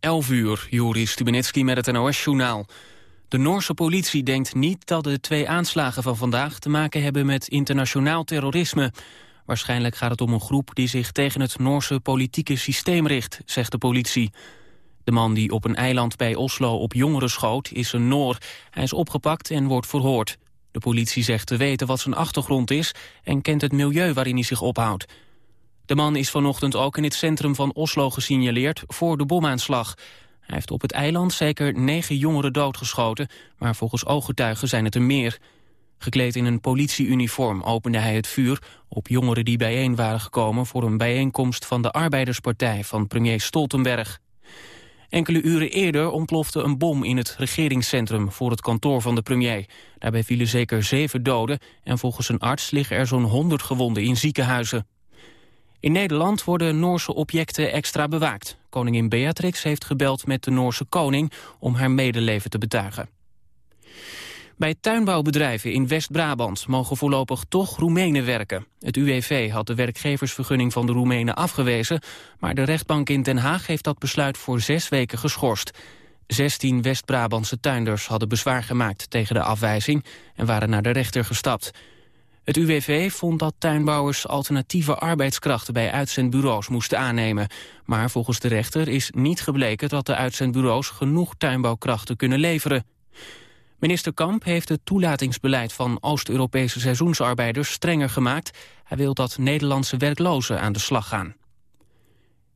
11 uur, Joris Stubenitski met het NOS-journaal. De Noorse politie denkt niet dat de twee aanslagen van vandaag... te maken hebben met internationaal terrorisme. Waarschijnlijk gaat het om een groep die zich tegen het Noorse politieke systeem richt, zegt de politie. De man die op een eiland bij Oslo op jongeren schoot is een Noor. Hij is opgepakt en wordt verhoord. De politie zegt te weten wat zijn achtergrond is... en kent het milieu waarin hij zich ophoudt. De man is vanochtend ook in het centrum van Oslo gesignaleerd voor de bomaanslag. Hij heeft op het eiland zeker negen jongeren doodgeschoten, maar volgens ooggetuigen zijn het er meer. Gekleed in een politieuniform opende hij het vuur op jongeren die bijeen waren gekomen voor een bijeenkomst van de Arbeiderspartij van premier Stoltenberg. Enkele uren eerder ontplofte een bom in het regeringscentrum voor het kantoor van de premier. Daarbij vielen zeker zeven doden en volgens een arts liggen er zo'n honderd gewonden in ziekenhuizen. In Nederland worden Noorse objecten extra bewaakt. Koningin Beatrix heeft gebeld met de Noorse koning om haar medeleven te betuigen. Bij tuinbouwbedrijven in West-Brabant mogen voorlopig toch Roemenen werken. Het UWV had de werkgeversvergunning van de Roemenen afgewezen... maar de rechtbank in Den Haag heeft dat besluit voor zes weken geschorst. 16 West-Brabantse tuinders hadden bezwaar gemaakt tegen de afwijzing... en waren naar de rechter gestapt. Het UWV vond dat tuinbouwers alternatieve arbeidskrachten bij uitzendbureaus moesten aannemen. Maar volgens de rechter is niet gebleken dat de uitzendbureaus genoeg tuinbouwkrachten kunnen leveren. Minister Kamp heeft het toelatingsbeleid van Oost-Europese seizoensarbeiders strenger gemaakt. Hij wil dat Nederlandse werklozen aan de slag gaan.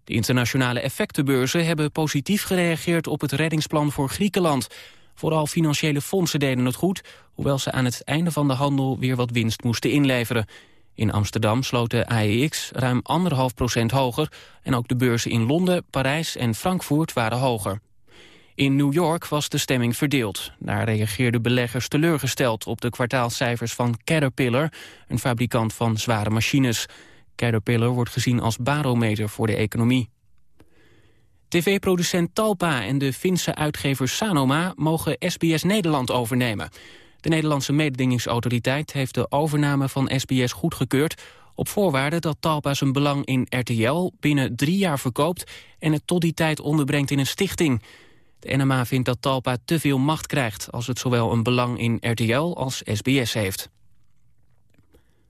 De internationale effectenbeurzen hebben positief gereageerd op het reddingsplan voor Griekenland. Vooral financiële fondsen deden het goed, hoewel ze aan het einde van de handel weer wat winst moesten inleveren. In Amsterdam sloot de AEX ruim 1,5 procent hoger en ook de beurzen in Londen, Parijs en Frankfurt waren hoger. In New York was de stemming verdeeld. Daar reageerden beleggers teleurgesteld op de kwartaalcijfers van Caterpillar, een fabrikant van zware machines. Caterpillar wordt gezien als barometer voor de economie. TV-producent Talpa en de Finse uitgever Sanoma mogen SBS Nederland overnemen. De Nederlandse mededingingsautoriteit heeft de overname van SBS goedgekeurd... op voorwaarde dat Talpa zijn belang in RTL binnen drie jaar verkoopt... en het tot die tijd onderbrengt in een stichting. De NMA vindt dat Talpa te veel macht krijgt... als het zowel een belang in RTL als SBS heeft.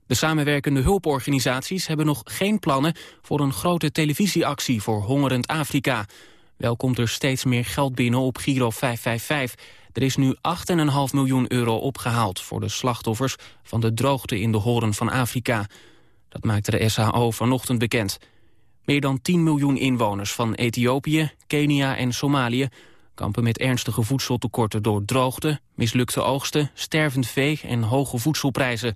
De samenwerkende hulporganisaties hebben nog geen plannen voor een grote televisieactie voor hongerend Afrika. Wel komt er steeds meer geld binnen op Giro 555. Er is nu 8,5 miljoen euro opgehaald voor de slachtoffers van de droogte in de horen van Afrika. Dat maakte de SHO vanochtend bekend. Meer dan 10 miljoen inwoners van Ethiopië, Kenia en Somalië kampen met ernstige voedseltekorten door droogte, mislukte oogsten, stervend vee en hoge voedselprijzen.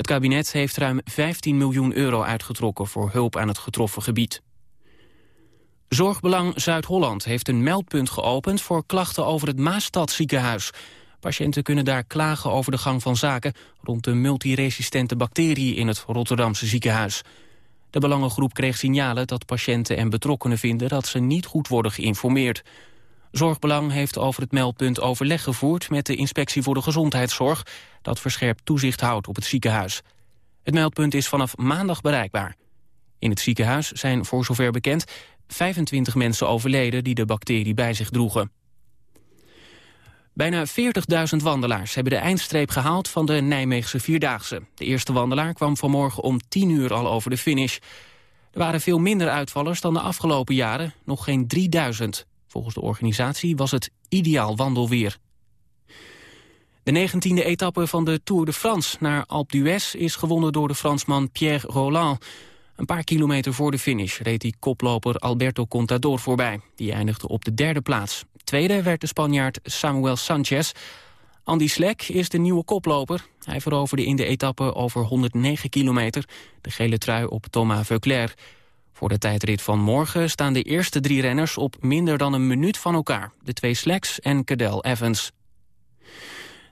Het kabinet heeft ruim 15 miljoen euro uitgetrokken voor hulp aan het getroffen gebied. Zorgbelang Zuid-Holland heeft een meldpunt geopend voor klachten over het Maastadziekenhuis. Patiënten kunnen daar klagen over de gang van zaken rond de multiresistente bacterie in het Rotterdamse ziekenhuis. De belangengroep kreeg signalen dat patiënten en betrokkenen vinden dat ze niet goed worden geïnformeerd. Zorgbelang heeft over het meldpunt overleg gevoerd met de Inspectie voor de Gezondheidszorg, dat verscherpt toezicht houdt op het ziekenhuis. Het meldpunt is vanaf maandag bereikbaar. In het ziekenhuis zijn voor zover bekend 25 mensen overleden die de bacterie bij zich droegen. Bijna 40.000 wandelaars hebben de eindstreep gehaald van de Nijmeegse Vierdaagse. De eerste wandelaar kwam vanmorgen om 10 uur al over de finish. Er waren veel minder uitvallers dan de afgelopen jaren, nog geen 3000. Volgens de organisatie was het ideaal wandelweer. De 19e etappe van de Tour de France naar Alpe d'Huez is gewonnen door de Fransman Pierre Roland. Een paar kilometer voor de finish reed die koploper Alberto Contador voorbij. Die eindigde op de derde plaats. Tweede werd de Spanjaard Samuel Sanchez. Andy Slek is de nieuwe koploper. Hij veroverde in de etappe over 109 kilometer de gele trui op Thomas Veuclair. Voor de tijdrit van morgen staan de eerste drie renners op minder dan een minuut van elkaar. De twee Sleks en Cadel Evans.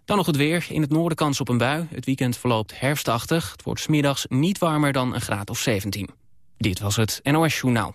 Dan nog het weer. In het noorden kans op een bui. Het weekend verloopt herfstachtig. Het wordt smiddags niet warmer dan een graad of 17. Dit was het NOS Journaal.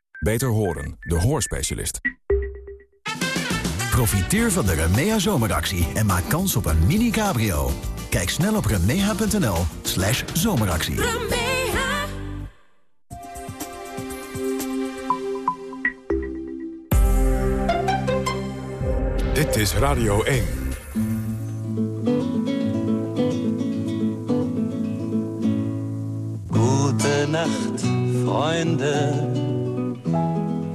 Beter horen, de hoorspecialist. Profiteer van de Remea zomeractie en maak kans op een mini-cabrio. Kijk snel op remea.nl slash zomeractie. Dit is Radio 1. Gute Nacht, Freunde.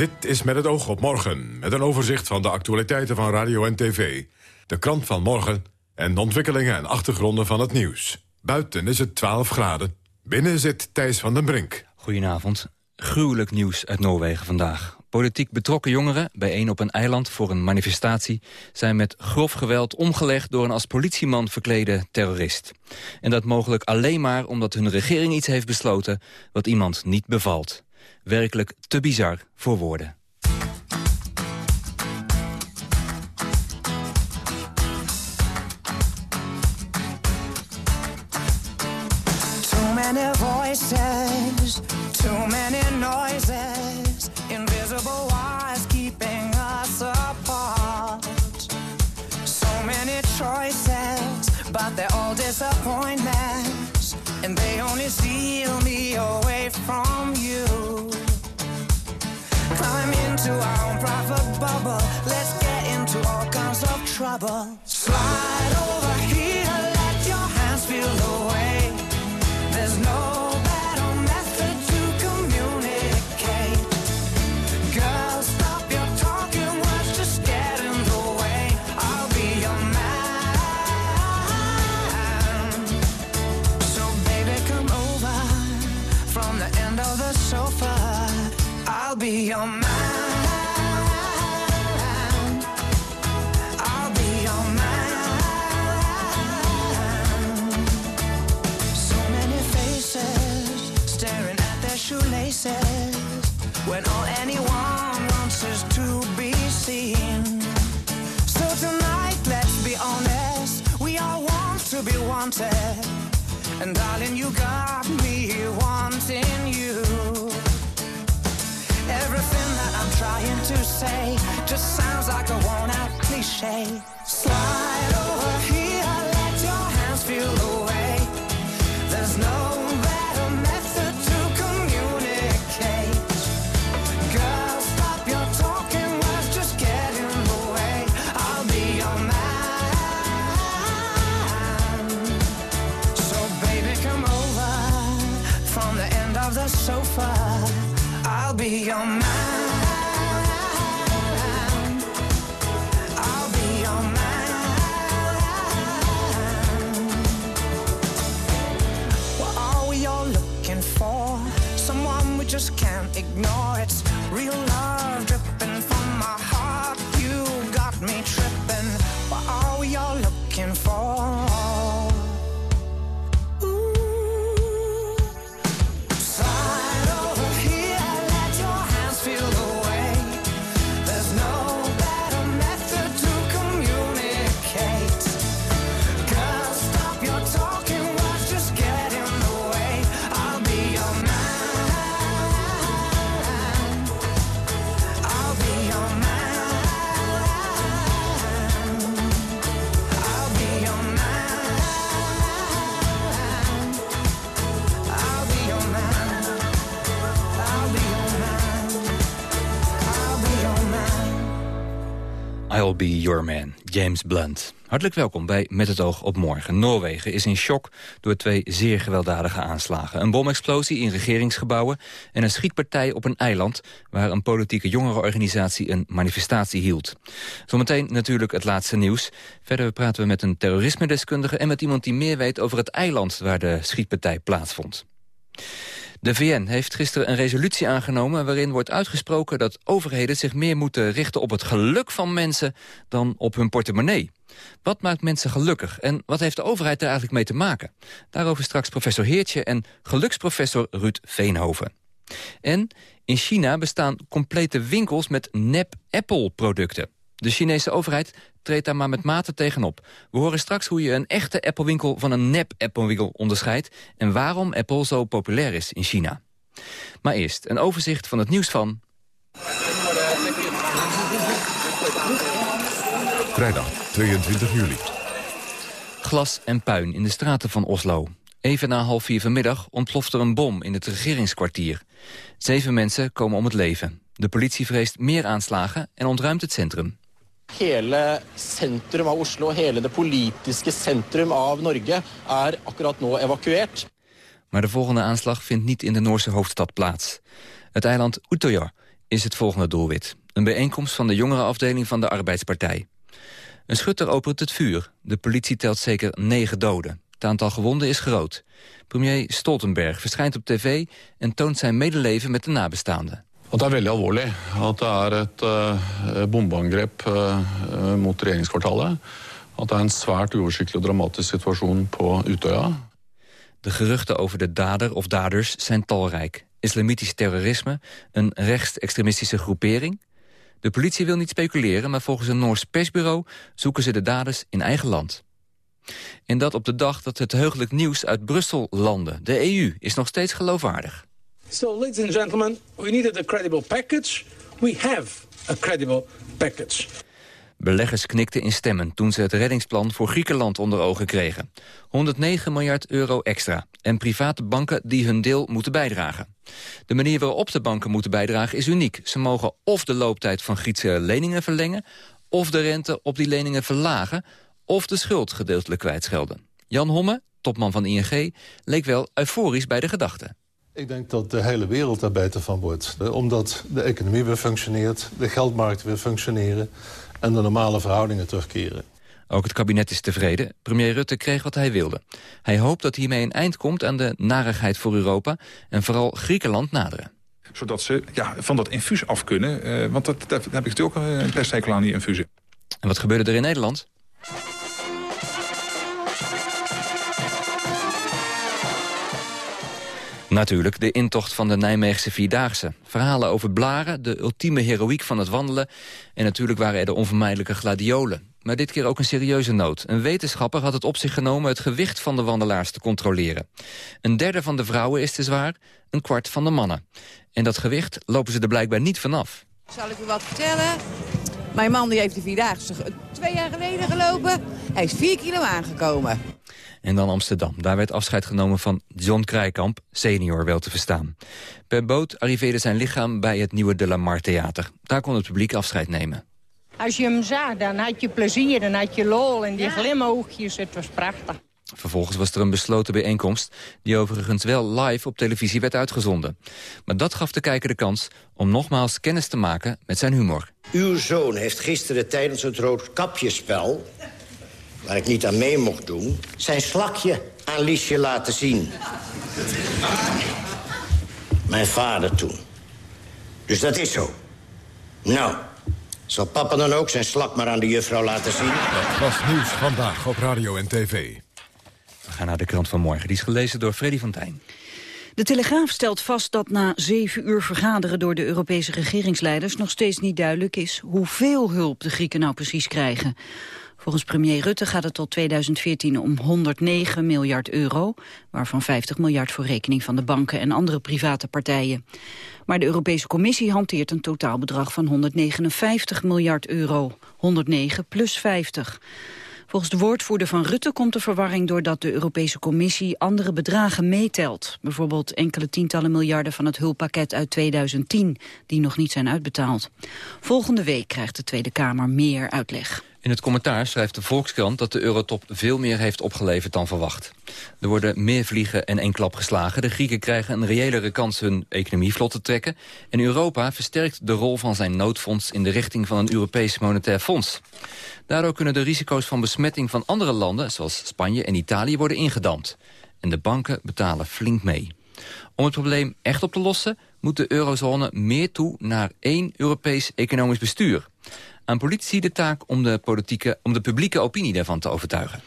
Dit is met het oog op morgen, met een overzicht van de actualiteiten van radio en tv. De krant van morgen en de ontwikkelingen en achtergronden van het nieuws. Buiten is het 12 graden. Binnen zit Thijs van den Brink. Goedenavond. Gruwelijk nieuws uit Noorwegen vandaag. Politiek betrokken jongeren, bijeen op een eiland voor een manifestatie... zijn met grof geweld omgelegd door een als politieman verklede terrorist. En dat mogelijk alleen maar omdat hun regering iets heeft besloten... wat iemand niet bevalt. Werkelijk te bizar voor woorden. Trouble. Be your man. James Blunt. Hartelijk welkom bij Met het oog op morgen. Noorwegen is in shock door twee zeer gewelddadige aanslagen. Een bomexplosie in regeringsgebouwen en een schietpartij op een eiland... waar een politieke jongerenorganisatie een manifestatie hield. Zometeen natuurlijk het laatste nieuws. Verder praten we met een terrorisme-deskundige... en met iemand die meer weet over het eiland waar de schietpartij plaatsvond. De VN heeft gisteren een resolutie aangenomen... waarin wordt uitgesproken dat overheden zich meer moeten richten op het geluk van mensen... dan op hun portemonnee. Wat maakt mensen gelukkig en wat heeft de overheid er eigenlijk mee te maken? Daarover straks professor Heertje en geluksprofessor Ruud Veenhoven. En in China bestaan complete winkels met nep-Apple-producten. De Chinese overheid treedt daar maar met mate tegenop. We horen straks hoe je een echte Apple-winkel van een nep-Apple-winkel onderscheidt... en waarom Apple zo populair is in China. Maar eerst een overzicht van het nieuws van... Vrijdag 22 juli. Glas en puin in de straten van Oslo. Even na half vier vanmiddag ontploft er een bom in het regeringskwartier. Zeven mensen komen om het leven. De politie vreest meer aanslagen en ontruimt het centrum. Hele centrum av Oslo, hele det politiske centrum av Norge er akkurat nå evakuert. Maar de volgende aanslag vindt niet in de Noorse hoofdstad plaats. Het eiland Utøya is het volgende doelwit. Een bijeenkomst van de jongerenafdeling van de Arbeidspartij. Een schutter opent het vuur. De politie telt zeker negen doden. Het aantal gewonden is groot. Premier Stoltenberg verschijnt op tv en toont zijn medeleven met de nabestaanden. At det er veldig alvorlig at det er et uh, bombeangrep uh, mot regjeringskvartalet. At det er en svært uoversiktlig og dramatisk Utøya. De geruchten over de dader of daders zijn talrijk. Islamitisch terrorisme, een rechtsextremistische groepering. De politie wil niet speculeren, maar volgens een Noors persbureau... zoeken ze de daders in eigen land. En dat op de dag dat het heugelijk nieuws uit Brussel landde. De EU is nog steeds geloofwaardig. So, ladies and gentlemen, we needed a credible package. We have a credible package. Beleggers knikten in stemmen toen ze het reddingsplan voor Griekenland onder ogen kregen. 109 miljard euro extra. En private banken die hun deel moeten bijdragen. De manier waarop de banken moeten bijdragen is uniek. Ze mogen of de looptijd van Griekse leningen verlengen... of de rente op die leningen verlagen... of de schuld gedeeltelijk kwijtschelden. Jan Homme, topman van ING, leek wel euforisch bij de gedachte. Ik denk dat de hele wereld daar beter van wordt. Omdat de economie weer functioneert, de geldmarkten weer functioneren... en de normale verhoudingen terugkeren. Ook het kabinet is tevreden. Premier Rutte kreeg wat hij wilde. Hij hoopt dat hiermee een eind komt aan de narigheid voor Europa... en vooral Griekenland naderen. Zodat ze ja, van dat infuus af kunnen. Uh, want dat, daar heb ik natuurlijk ook een pestcykel aan, die infusie. En wat gebeurde er in Nederland? Natuurlijk de intocht van de Nijmeegse Vierdaagse. Verhalen over blaren, de ultieme heroïek van het wandelen... en natuurlijk waren er de onvermijdelijke gladiolen. Maar dit keer ook een serieuze noot. Een wetenschapper had het op zich genomen het gewicht van de wandelaars te controleren. Een derde van de vrouwen is te zwaar, een kwart van de mannen. En dat gewicht lopen ze er blijkbaar niet vanaf. Zal ik u wat vertellen? Mijn man die heeft de Vierdaagse twee jaar geleden gelopen. Hij is vier kilo aangekomen. En dan Amsterdam. Daar werd afscheid genomen van John Krijkamp, senior wel te verstaan. Per boot arriveerde zijn lichaam bij het nieuwe De La Mar Theater. Daar kon het publiek afscheid nemen. Als je hem zag, dan had je plezier, dan had je lol en die ja. glimoogjes. Het was prachtig. Vervolgens was er een besloten bijeenkomst... die overigens wel live op televisie werd uitgezonden. Maar dat gaf de kijker de kans om nogmaals kennis te maken met zijn humor. Uw zoon heeft gisteren tijdens het roodkapjespel... waar ik niet aan mee mocht doen... zijn slakje aan Liesje laten zien. Mijn vader toen. Dus dat is zo. Nou, zal papa dan ook zijn slak maar aan de juffrouw laten zien? Dat was nieuws vandaag op radio en tv. We gaan naar de krant van morgen. Die is gelezen door Freddy van Tijn. De Telegraaf stelt vast dat na zeven uur vergaderen door de Europese regeringsleiders nog steeds niet duidelijk is hoeveel hulp de Grieken nou precies krijgen. Volgens premier Rutte gaat het tot 2014 om 109 miljard euro, waarvan 50 miljard voor rekening van de banken en andere private partijen. Maar de Europese Commissie hanteert een totaalbedrag van 159 miljard euro, 109 plus 50. Volgens de woordvoerder van Rutte komt de verwarring doordat de Europese Commissie andere bedragen meetelt. Bijvoorbeeld enkele tientallen miljarden van het hulppakket uit 2010, die nog niet zijn uitbetaald. Volgende week krijgt de Tweede Kamer meer uitleg. In het commentaar schrijft de Volkskrant dat de eurotop veel meer heeft opgeleverd dan verwacht. Er worden meer vliegen en één klap geslagen. De Grieken krijgen een reëlere kans hun economie vlot te trekken. En Europa versterkt de rol van zijn noodfonds in de richting van een Europees monetair fonds. Daardoor kunnen de risico's van besmetting van andere landen, zoals Spanje en Italië, worden ingedampt. En de banken betalen flink mee. Om het probleem echt op te lossen moet de eurozone meer toe naar één Europees economisch bestuur. Aan politici de taak om de, politieke, om de publieke opinie daarvan te overtuigen.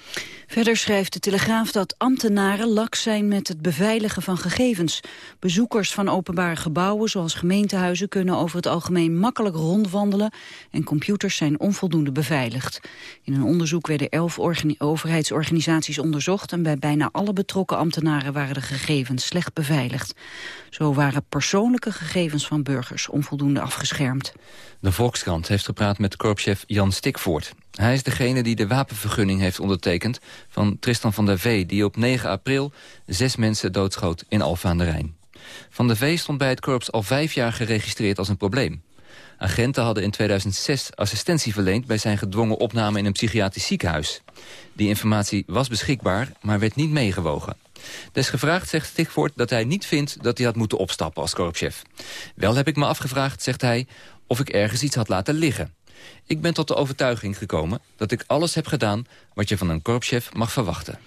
Verder schrijft de Telegraaf dat ambtenaren laks zijn met het beveiligen van gegevens. Bezoekers van openbare gebouwen zoals gemeentehuizen kunnen over het algemeen makkelijk rondwandelen en computers zijn onvoldoende beveiligd. In een onderzoek werden elf overheidsorganisaties onderzocht en bij bijna alle betrokken ambtenaren waren de gegevens slecht beveiligd. Zo waren persoonlijke gegevens van burgers onvoldoende afgeschermd. De Volkskrant heeft gepraat met korpschef Jan Stikvoort. Hij is degene die de wapenvergunning heeft ondertekend van Tristan van der Vee... die op 9 april zes mensen doodschoot in Alfa aan de Rijn. Van der Vee stond bij het korps al vijf jaar geregistreerd als een probleem. Agenten hadden in 2006 assistentie verleend... bij zijn gedwongen opname in een psychiatrisch ziekenhuis. Die informatie was beschikbaar, maar werd niet meegewogen. Desgevraagd zegt Stikvoort dat hij niet vindt dat hij had moeten opstappen als korpschef. Wel heb ik me afgevraagd, zegt hij, of ik ergens iets had laten liggen. Ik ben tot de overtuiging gekomen dat ik alles heb gedaan... wat je van een korpschef mag verwachten.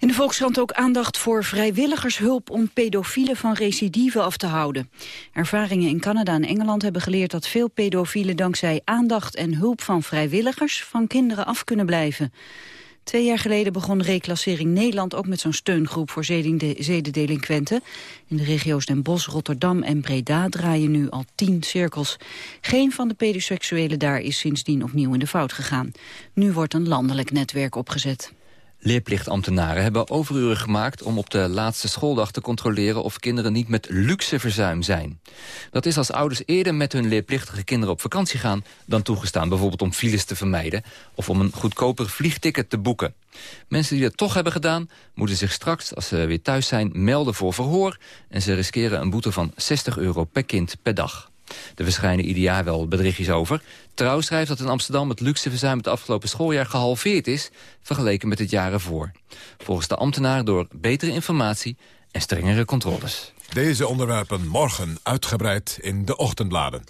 In de Volkskrant ook aandacht voor vrijwilligershulp om pedofielen van recidive af te houden. Ervaringen in Canada en Engeland hebben geleerd dat veel pedofielen dankzij aandacht en hulp van vrijwilligers van kinderen af kunnen blijven. Twee jaar geleden begon reclassering Nederland ook met zo'n steungroep voor zedendelinquenten. In de regio's Den Bosch, Rotterdam en Breda draaien nu al tien cirkels. Geen van de pedoseksuelen daar is sindsdien opnieuw in de fout gegaan. Nu wordt een landelijk netwerk opgezet. Leerplichtambtenaren hebben overuren gemaakt om op de laatste schooldag te controleren of kinderen niet met luxe verzuim zijn. Dat is als ouders eerder met hun leerplichtige kinderen op vakantie gaan dan toegestaan, bijvoorbeeld om files te vermijden of om een goedkoper vliegticket te boeken. Mensen die dat toch hebben gedaan, moeten zich straks, als ze weer thuis zijn, melden voor verhoor en ze riskeren een boete van 60 euro per kind per dag. Er verschijnen ieder jaar wel bedriegjes over. Trouw schrijft dat in Amsterdam het luxeverzuim het afgelopen schooljaar gehalveerd is... vergeleken met het jaar ervoor. Volgens de ambtenaar door betere informatie en strengere controles. Deze onderwerpen morgen uitgebreid in de ochtendbladen.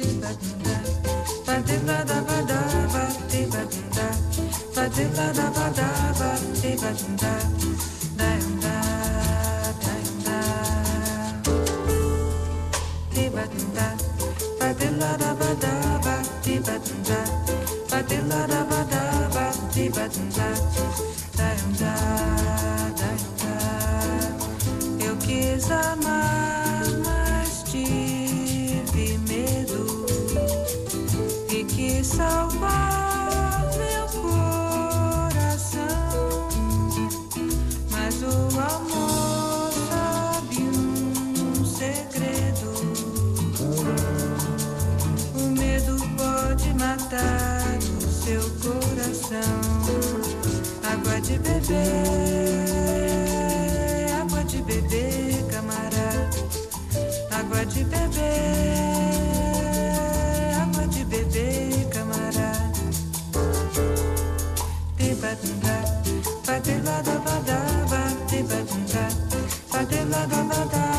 Eu quis amar, mas tive medo e quis salvar pode matar o seu coração. Água de beber, água de beber, camarada. Água de beber, água de beber, camarada. Debatunda, batelada, badaba, debatunda, batelada, badaba,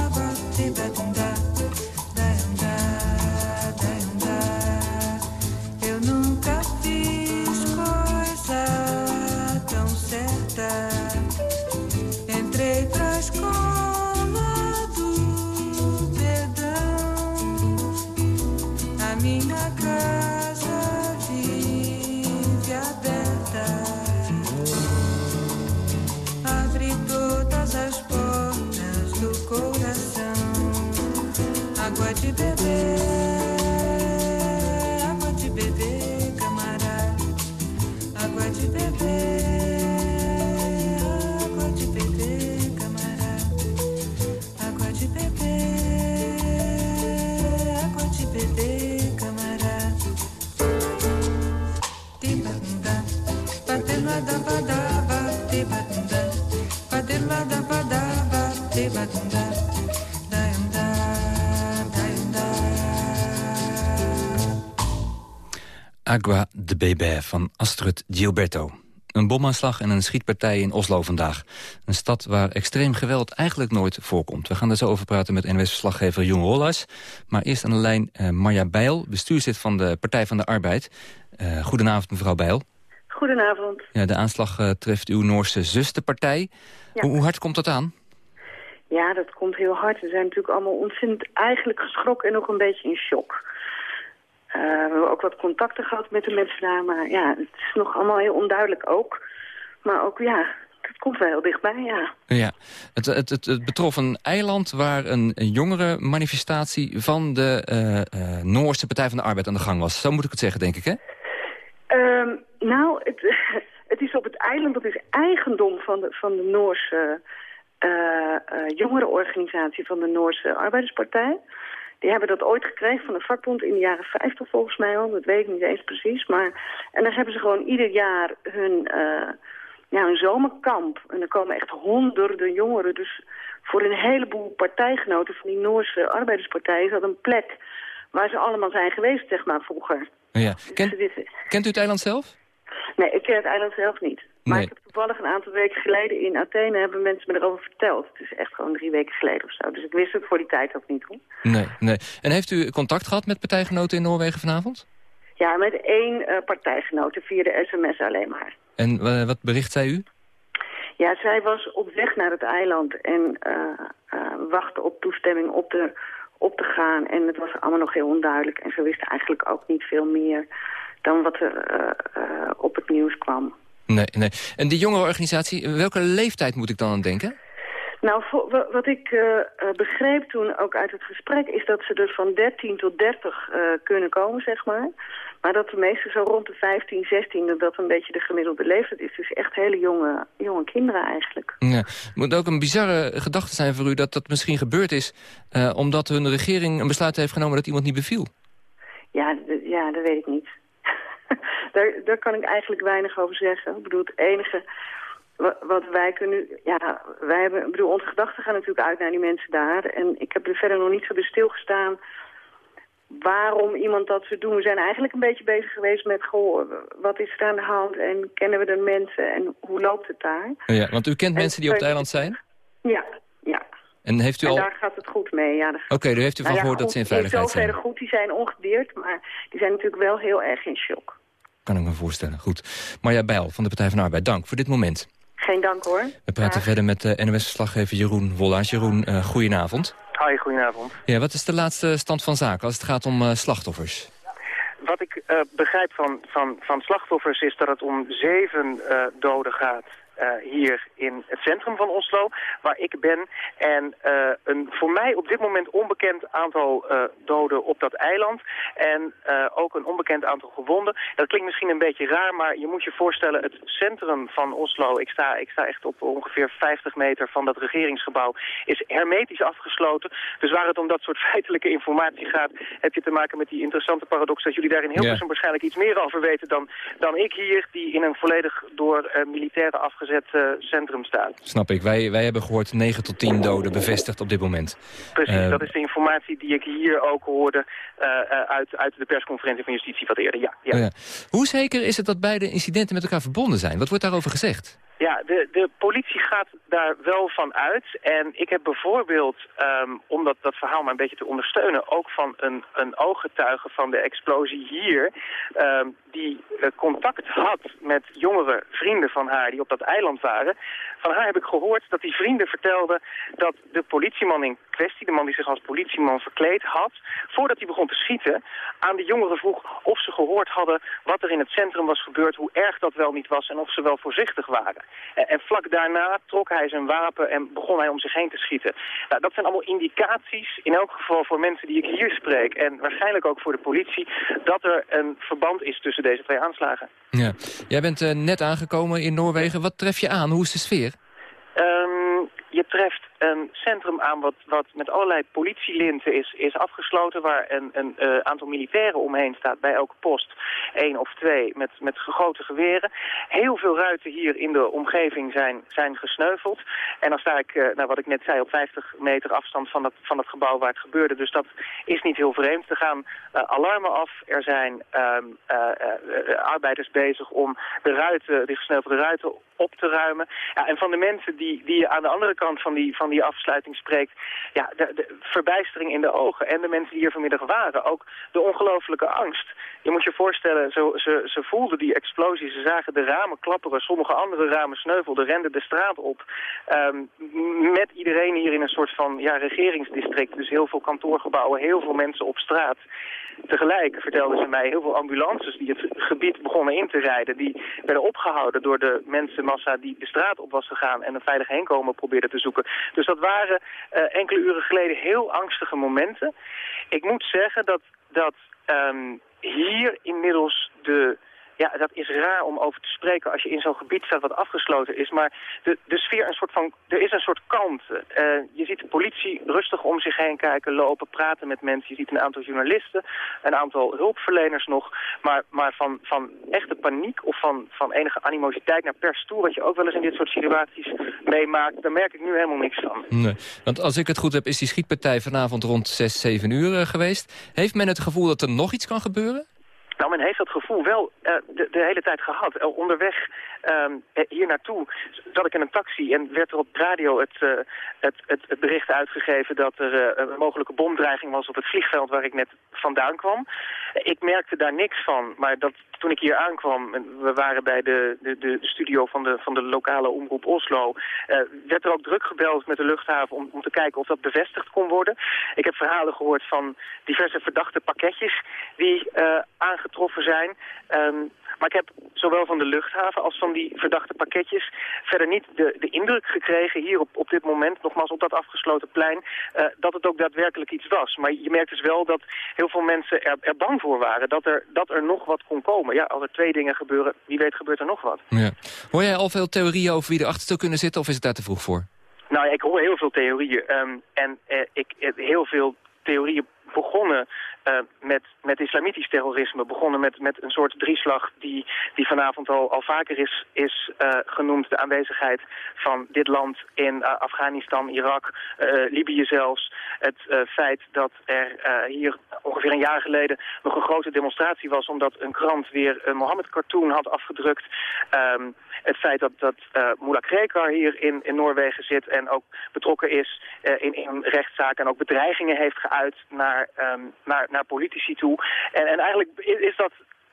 Agua de Bébé van Astrid Gilberto. Een bomaanslag en een schietpartij in Oslo vandaag. Een stad waar extreem geweld eigenlijk nooit voorkomt. We gaan er zo over praten met NWS-verslaggever Jon Rollas. Maar eerst aan de lijn uh, Marja Bijl, bestuurslid van de Partij van de Arbeid. Uh, goedenavond, mevrouw Bijl. Goedenavond. Ja, de aanslag uh, treft uw Noorse zusterpartij. Ja. Hoe, hoe hard komt dat aan? Ja, dat komt heel hard. We zijn natuurlijk allemaal ontzettend eigenlijk geschrokken en nog een beetje in shock. Uh, we hebben ook wat contacten gehad met de mensen daar, maar ja, het is nog allemaal heel onduidelijk ook. Maar ook, ja, het komt wel heel dichtbij, ja. Ja, het, het, het, het betrof een eiland waar een, een jongere manifestatie van de uh, uh, Noorse Partij van de Arbeid aan de gang was. Zo moet ik het zeggen, denk ik, hè? Um, nou, het, het is op het eiland, dat is eigendom van de, van de Noorse jongerenorganisatie van de Noorse Arbeiderspartij. Die hebben dat ooit gekregen van de vakbond in de jaren 50 volgens mij al. Dat weet ik niet eens precies. Maar, en dan hebben ze gewoon ieder jaar hun, uh, ja, hun zomerkamp. En er komen echt honderden jongeren. Dus voor een heleboel partijgenoten van die Noorse arbeiderspartij is dat een plek waar ze allemaal zijn geweest, zeg maar, vroeger. Ja. Kent, kent u het eiland zelf? Nee, ik ken het eiland zelf niet. Maar ik heb toevallig een aantal weken geleden in Athene hebben mensen me erover verteld. Het is echt gewoon drie weken geleden of zo. Dus ik wist het voor die tijd ook niet hoor. Nee, nee. En heeft u contact gehad met partijgenoten in Noorwegen vanavond? Ja, met één uh, partijgenote via de sms alleen maar. En uh, wat bericht zij u? Ja, zij was op weg naar het eiland en uh, wachtte op toestemming op de, op te gaan. En het was allemaal nog heel onduidelijk. En ze wist eigenlijk ook niet veel meer dan wat er op het nieuws kwam. Nee, nee. En die jongere organisatie, welke leeftijd moet ik dan aan denken? Nou, wat ik uh, begreep toen ook uit het gesprek... is dat ze dus van 13 tot 30 uh, kunnen komen, zeg maar. Maar dat de meeste zo rond de 15, 16... dat dat een beetje de gemiddelde leeftijd is. Dus echt hele jonge, jonge kinderen eigenlijk. Ja. Het moet ook een bizarre gedachte zijn voor u... dat dat misschien gebeurd is... omdat hun regering een besluit heeft genomen dat iemand niet beviel. Ja, ja dat weet ik niet. daar, daar kan ik eigenlijk weinig over zeggen. Ik bedoel, het enige wat wij kunnen... Ja, wij hebben... Ik bedoel, onze gedachten gaan natuurlijk uit naar die mensen daar. En ik heb er verder nog niet zo bij stilgestaan waarom iemand dat zou doen. We zijn eigenlijk een beetje bezig geweest met... Goh, wat is er aan de hand en kennen we de mensen en hoe loopt het daar? Ja, want u kent en mensen die op het eiland zijn? Ja, ja. En, heeft u en al... daar gaat het goed mee, ja. Oké, okay, daar heeft u van nou ja, gehoord dat ze in veiligheid zijn? In goed, die zijn ongedeerd, maar die zijn natuurlijk wel heel erg in shock. Kan ik me voorstellen, goed. Marja Bijl van de Partij van de Arbeid, dank voor dit moment. Geen dank hoor. We praten verder met uh, NOS-verslaggever Jeroen Wollaars. Jeroen, uh, goedenavond. Hoi, goedenavond. Ja, wat is de laatste stand van zaken als het gaat om uh, slachtoffers? Wat ik begrijp van, van, van slachtoffers is dat het om zeven doden gaat hier in het centrum van Oslo, waar ik ben. En uh, een voor mij op dit moment onbekend aantal uh, doden op dat eiland. En ook een onbekend aantal gewonden. Dat klinkt misschien een beetje raar, maar je moet je voorstellen... het centrum van Oslo, ik sta, ik sta echt op ongeveer 50 meter van dat regeringsgebouw... is hermetisch afgesloten. Dus waar het om dat soort feitelijke informatie gaat... heb je te maken met die interessante paradox... dat jullie daar in Hilversum yeah. waarschijnlijk iets meer over weten dan, dan ik hier... die in een volledig door militairen afgezet uh, centrum staat. Snap ik. Wij, wij hebben gehoord 9 tot 10 doden bevestigd op dit moment. Precies, uh, dat is de informatie die ik hier ook hoorde uh, uit, uit de persconferentie van Justitie wat eerder. Ja, ja. Oh ja. Hoe zeker is het dat beide incidenten met elkaar verbonden zijn? Wat wordt daarover gezegd? Ja, de, de politie gaat daar wel van uit. En ik heb bijvoorbeeld, um, om dat, verhaal maar een beetje te ondersteunen... ook van een, een ooggetuige van de explosie hier... Um, die uh, contact had met jongere vrienden van haar die op dat eiland waren. Van haar heb ik gehoord dat die vrienden vertelden dat de politieman in kwestie... de man die zich als politieman verkleed had... voordat hij begon te schieten, aan de jongeren vroeg of ze gehoord hadden... wat er in het centrum was gebeurd, hoe erg dat wel niet was... en of ze wel voorzichtig waren. En vlak daarna trok hij zijn wapen en begon hij om zich heen te schieten. Nou, dat zijn allemaal indicaties, in elk geval voor mensen die ik hier spreek... en waarschijnlijk ook voor de politie, dat er een verband is tussen deze twee aanslagen. Ja. Jij bent uh, net aangekomen in Noorwegen. Wat tref je aan? Hoe is de sfeer? Um, je treft een centrum aan wat, wat met allerlei politielinten is, is afgesloten... waar een, een eh, aantal militairen omheen staat bij elke post. één of twee met, met gegoten geweren. Heel veel ruiten hier in de omgeving zijn, zijn gesneuveld. En dan sta ik, uh, wat ik net zei, op 50 meter afstand van het, van gebouw waar het gebeurde. Dus dat is niet heel vreemd. Er gaan uh, alarmen af. Er zijn ehm, arbeiders bezig om de ruiten, die gesneuvelde ruiten op te ruimen. Ja, en van de mensen die, die aan de andere kant van die, van die afsluiting spreekt... ja, de, verbijstering in de ogen. En de mensen die hier vanmiddag waren, ook de ongelofelijke angst. Je moet je voorstellen, ze, ze, ze voelden die explosie, ze zagen de ramen klapperen... sommige andere ramen sneuvelden, renden de straat op. Um, met iedereen hier in een soort van ja, regeringsdistrict. Dus heel veel kantoorgebouwen, heel veel mensen op straat. Tegelijk vertelden ze mij heel veel ambulances die het gebied begonnen in te rijden. Die werden opgehouden door de mensenmassa die de straat op was gegaan en een veilig heenkomen probeerde te zoeken. Dus dat waren uh, enkele uren geleden heel angstige momenten. Ik moet zeggen dat, dat um, hier inmiddels de ja, dat is raar om over te spreken als je in zo'n gebied staat wat afgesloten is. Maar de, de sfeer, een soort van, er is een soort kant. Uh, je ziet de politie rustig om zich heen kijken, lopen, praten met mensen. Je ziet een aantal journalisten, een aantal hulpverleners nog. Maar, maar van, van echte paniek of van, van enige animositeit naar pers toe... wat je ook wel eens in dit soort situaties meemaakt... daar merk ik nu helemaal niks van. Nee, want als ik het goed heb, is die schietpartij vanavond rond 6, 7 uur uh, geweest. Heeft men het gevoel dat er nog iets kan gebeuren? Nou, men heeft dat gevoel wel de, de, hele tijd gehad. Uh, onderweg um, hier naartoe zat ik in een taxi en werd er op radio het, uh, het, het, het, bericht uitgegeven dat er een mogelijke bomdreiging was op het vliegveld waar ik net vandaan kwam. Ik merkte daar niks van, maar dat, toen ik hier aankwam, we waren bij de, de, de studio van de, van de lokale omroep Oslo, werd er ook druk gebeld met de luchthaven om, om te kijken of dat bevestigd kon worden. Ik heb verhalen gehoord van diverse verdachte pakketjes die aangetrokken getroffen zijn. Um, maar ik heb zowel van de luchthaven als van die verdachte pakketjes verder niet de, de indruk gekregen hier op, op dit moment, nogmaals op dat afgesloten plein, uh, dat het ook daadwerkelijk iets was. Maar je merkt dus wel dat heel veel mensen er, er bang voor waren, dat er, dat er nog wat kon komen. Ja, als er twee dingen gebeuren, wie weet gebeurt er nog wat. Ja. Hoor jij al veel theorieën over wie erachter zou kunnen zitten of is het daar te vroeg voor? Nou, ik hoor heel veel theorieën um, en uh, ik, heel veel theorieën begonnen uh, met, met islamitisch terrorisme. Begonnen met, met een soort drieslag die, die vanavond al, al vaker is, is uh, genoemd. De aanwezigheid van dit land in uh, Afghanistan, Irak, Libië zelfs. Het feit dat er hier ongeveer een jaar geleden nog een grote demonstratie was... omdat een krant weer een Mohammed-cartoon had afgedrukt. Um, het feit dat, dat Moula Krekar hier in, in Noorwegen zit en ook betrokken is in, in rechtszaken en ook bedreigingen heeft geuit naar, um, naar, naar politici toe. En, en eigenlijk is, dat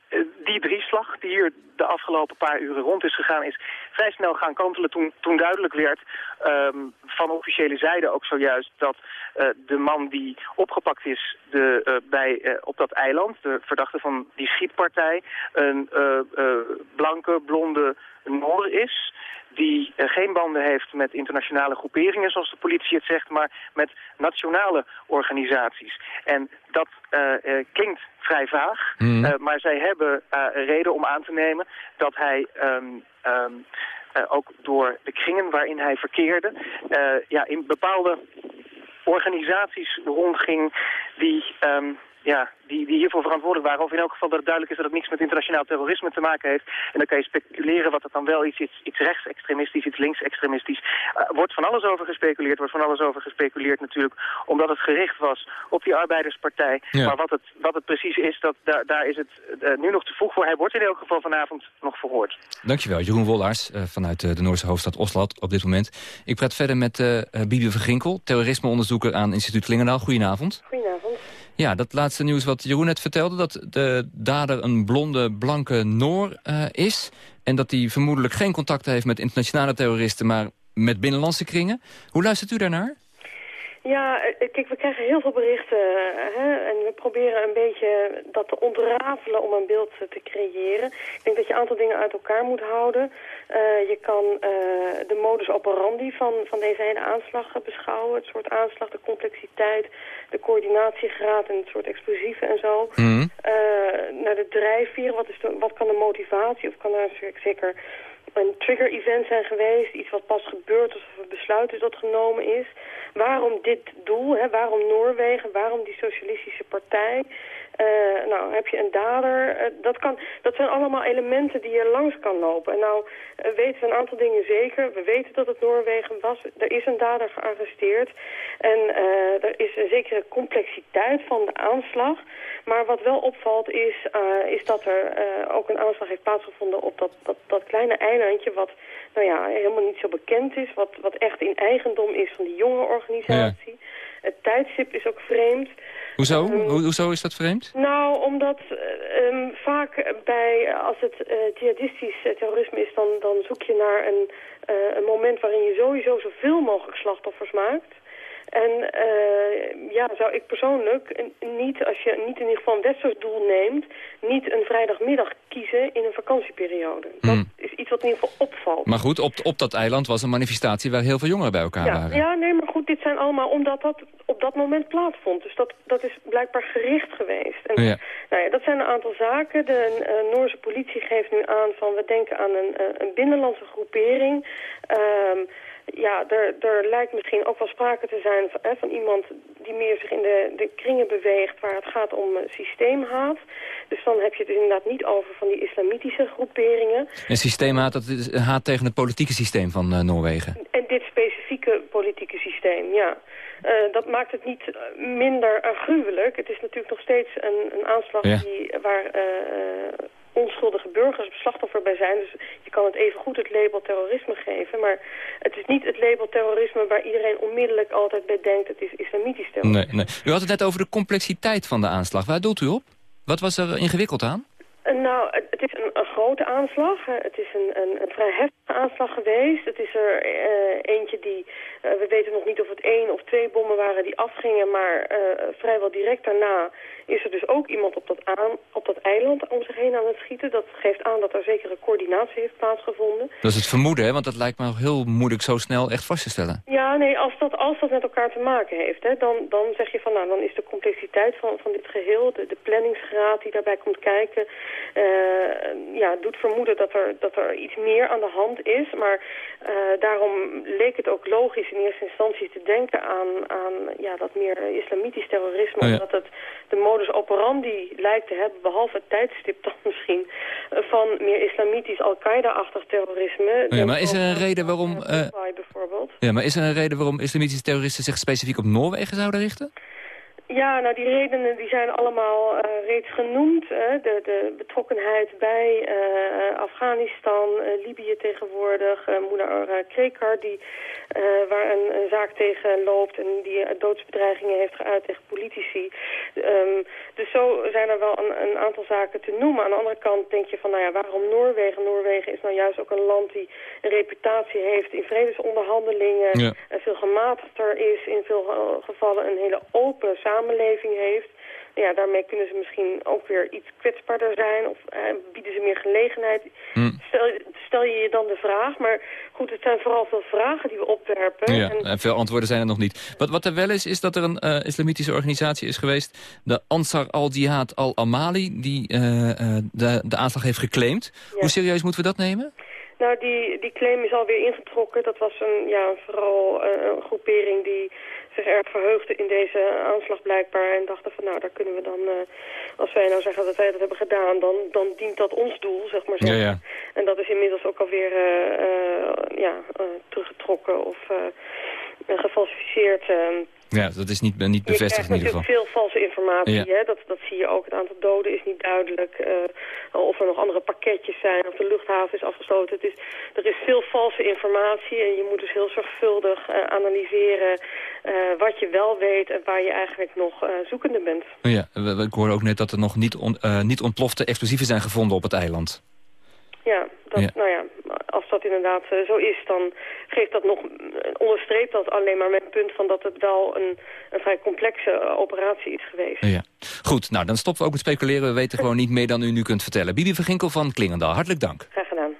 uh, die drieslag die hier de afgelopen paar uren rond is gegaan... is vrij snel gaan kantelen toen, toen duidelijk werd um, van officiële zijde ook zojuist... dat uh, de man die opgepakt is de, uh, bij, op dat eiland, de verdachte van die schietpartij... een blanke, blonde Noor is die uh, geen banden heeft met internationale groeperingen, zoals de politie het zegt, maar met nationale organisaties. En dat uh, uh, klinkt vrij vaag, mm. maar zij hebben reden om aan te nemen dat hij um, um, ook door de kringen waarin hij verkeerde, ja, in bepaalde organisaties rondging die... Um, ja, die, die hiervoor verantwoordelijk waren. Of in elk geval dat het duidelijk is dat het niks met internationaal terrorisme te maken heeft. En dan kan je speculeren wat het dan wel is. Iets, iets rechtsextremistisch, iets linksextremistisch. Uh, wordt van alles over gespeculeerd. Wordt van alles over gespeculeerd natuurlijk. Omdat het gericht was op die arbeiderspartij. Ja. Maar wat het, wat het precies is, dat, daar, daar is het uh, nu nog te vroeg voor. Hij wordt in elk geval vanavond nog verhoord. Dankjewel, Jeroen Wollaars uh, vanuit de Noorse hoofdstad Oslo op dit moment. Ik praat verder met Bibi Verginkel, terrorismeonderzoeker aan instituut Klingendaal. Goedenavond. Goedenavond. Ja, dat laatste nieuws wat Jeroen net vertelde... dat de dader een blonde, blanke Noor uh, is... en dat hij vermoedelijk geen contacten heeft met internationale terroristen... maar met binnenlandse kringen. Hoe luistert u daarnaar? Ja, kijk, we krijgen heel veel berichten hè, en we proberen een beetje dat te ontrafelen om een beeld te creëren. Ik denk dat je een aantal dingen uit elkaar moet houden. Uh, je kan uh, de modus operandi van, van deze hele aanslag beschouwen. Het soort aanslag, de complexiteit, de coördinatiegraad en het soort explosieven en zo. Mm uh, naar de drijfveer, wat, is de, wat kan de motivatie of kan er zeker een trigger-event zijn geweest. Iets wat pas gebeurt of een besluit is dat genomen is. Waarom dit doel? Hè? Waarom Noorwegen? Waarom die socialistische partij? Uh, nou, heb je een dader? Uh, dat, kan, dat zijn allemaal elementen die je langs kan lopen. En nou uh, weten we een aantal dingen zeker. We weten dat het Noorwegen was. Er is een dader gearresteerd. En er is een zekere complexiteit van de aanslag. Maar wat wel opvalt is, is dat er ook een aanslag heeft plaatsgevonden op dat, dat, dat kleine eilandje... wat nou ja, helemaal niet zo bekend is. Wat, wat echt in eigendom is van die jonge organisatie. Het tijdstip is ook vreemd. Hoezo? Um, hoezo is dat vreemd? Nou, omdat um, vaak bij, als het uh, jihadistisch terrorisme is, dan, dan zoek je naar een, uh, een moment waarin je sowieso zoveel mogelijk slachtoffers maakt. En uh, ja, zou ik persoonlijk niet, als je niet in ieder geval een westers doel neemt, niet een vrijdagmiddag kiezen in een vakantieperiode. Dat Mm. is iets wat in ieder geval opvalt. Maar goed, op, op dat eiland was een manifestatie waar heel veel jongeren bij elkaar Ja, waren. ja, nee, maar goed, dit zijn allemaal omdat dat op dat moment plaatsvond. Dus dat, dat is blijkbaar gericht geweest. En, Ja. nou ja, dat zijn een aantal zaken. De Noorse politie geeft nu aan van we denken aan een, eh, een binnenlandse groepering. Ehm, ja, er, er lijkt misschien ook wel sprake te zijn van, hè, van iemand die meer zich in de, de kringen beweegt waar het gaat om eh, systeemhaat. Dus dan heb je het dus inderdaad niet over van die islamitische groeperingen. Een systeemhaat, dat is haat tegen het politieke systeem van eh, Noorwegen. Dit specifieke politieke systeem, ja. Eh, dat maakt het niet eh, minder gruwelijk. Het is natuurlijk nog steeds een, een aanslag Ja. die, waar eh, eh, onschuldige burgers slachtoffer bij zijn. Dus je kan het even goed het label terrorisme geven. Maar het is niet het label terrorisme waar iedereen onmiddellijk altijd bij denkt... het is islamitisch terrorisme. Nee, nee. U had het net over de complexiteit van de aanslag. Waar doelt u op? Wat was er ingewikkeld aan? Nou, het, is een, een grote aanslag. Het is een, een, een vrij heftige aanslag geweest. Het is er eh, eentje die, eh, we weten nog niet of het één of twee bommen waren die afgingen, maar eh, vrijwel direct daarna is er dus ook iemand op dat, aan, op dat eiland om zich heen aan het schieten. Dat geeft aan dat er zekere coördinatie heeft plaatsgevonden. Dat is het vermoeden, hè? want dat lijkt me nog heel moeilijk zo snel echt vast te stellen. Ja, nee, als dat, als dat met elkaar te maken heeft, hè, dan, dan zeg je van, nou, dan is de complexiteit van, van dit geheel, de, de planningsgraad die daarbij komt kijken, ja, doet vermoeden dat er, dat er iets meer aan de hand is. Maar eh, daarom leek het ook logisch in eerste instantie te denken aan, aan ja, dat meer islamitisch terrorisme, Oh ja. omdat het de modus operandi lijkt te hebben, behalve het tijdstip dan misschien, eh, van meer islamitisch Al-Qaeda-achtig terrorisme. Oh ja, maar is er een reden waarom... eh, bijvoorbeeld. ja, maar is er een reden waarom islamitische terroristen zich specifiek op Noorwegen zouden richten? Ja, nou die redenen die zijn allemaal eh, reeds genoemd. Hè. De, de betrokkenheid bij eh, Afghanistan, eh, Libië tegenwoordig, Mouna Krekar, die, waar een, een zaak tegen loopt en die doodsbedreigingen heeft geuit tegen politici. Ehm, dus zo zijn er wel een, een aantal zaken te noemen. Aan de andere kant denk je van, nou ja, waarom Noorwegen? Noorwegen is nou juist ook een land die een reputatie heeft in vredesonderhandelingen, Ja. en veel gematigder is, in veel gevallen een hele open samenleving heeft. Ja, daarmee kunnen ze misschien ook weer iets kwetsbaarder zijn of eh, bieden ze meer gelegenheid. Hm. Stel, stel je je dan de vraag, maar goed, het zijn vooral veel vragen die we opwerpen. Ja, En- en veel antwoorden zijn er nog niet. Wat, wat er wel is, is dat er een eh, islamitische organisatie is geweest... de Ansar al-Jihad al-Amali, die eh, eh, de, de aanslag heeft geclaimd. Hoe serieus moeten we dat nemen? Nou, die, die claim is alweer ingetrokken. Dat was een, ja, vooral een groepering die zich erg verheugde in deze aanslag blijkbaar. En dachten van, nou, daar kunnen we dan, eh, als wij nou zeggen dat wij dat hebben gedaan, dan, dan dient dat ons doel, zeg maar zo. Ja, ja. En dat is inmiddels ook alweer eh, ja, teruggetrokken of gefalsificeerd. Eh. Ja, dat is niet, niet Je bevestigd in ieder natuurlijk geval. veel valse informatie. Ja. Hè? Dat, dat zie je ook. Het aantal doden is niet duidelijk. eh, of er nog andere pakketjes zijn. Of de luchthaven is afgesloten. Het is, er is veel valse informatie. En je moet dus heel zorgvuldig eh, analyseren eh, wat je wel weet. En waar je eigenlijk nog eh, zoekende bent. Ja, we- we- ik hoorde ook net dat er nog niet, on- eh, niet ontplofte explosieven zijn gevonden op het eiland. Ja, dat, Ja. nou ja, als dat inderdaad eh, zo is, dan geeft dat nog, eh, onderstreept dat alleen maar mijn punt van dat het wel een, een vrij complexe eh, operatie is geweest. Ja. Goed, nou dan stoppen we ook met speculeren. We weten gewoon niet meer dan u nu kunt vertellen. Bibi Verginkel van Klingendal, hartelijk dank. Graag gedaan.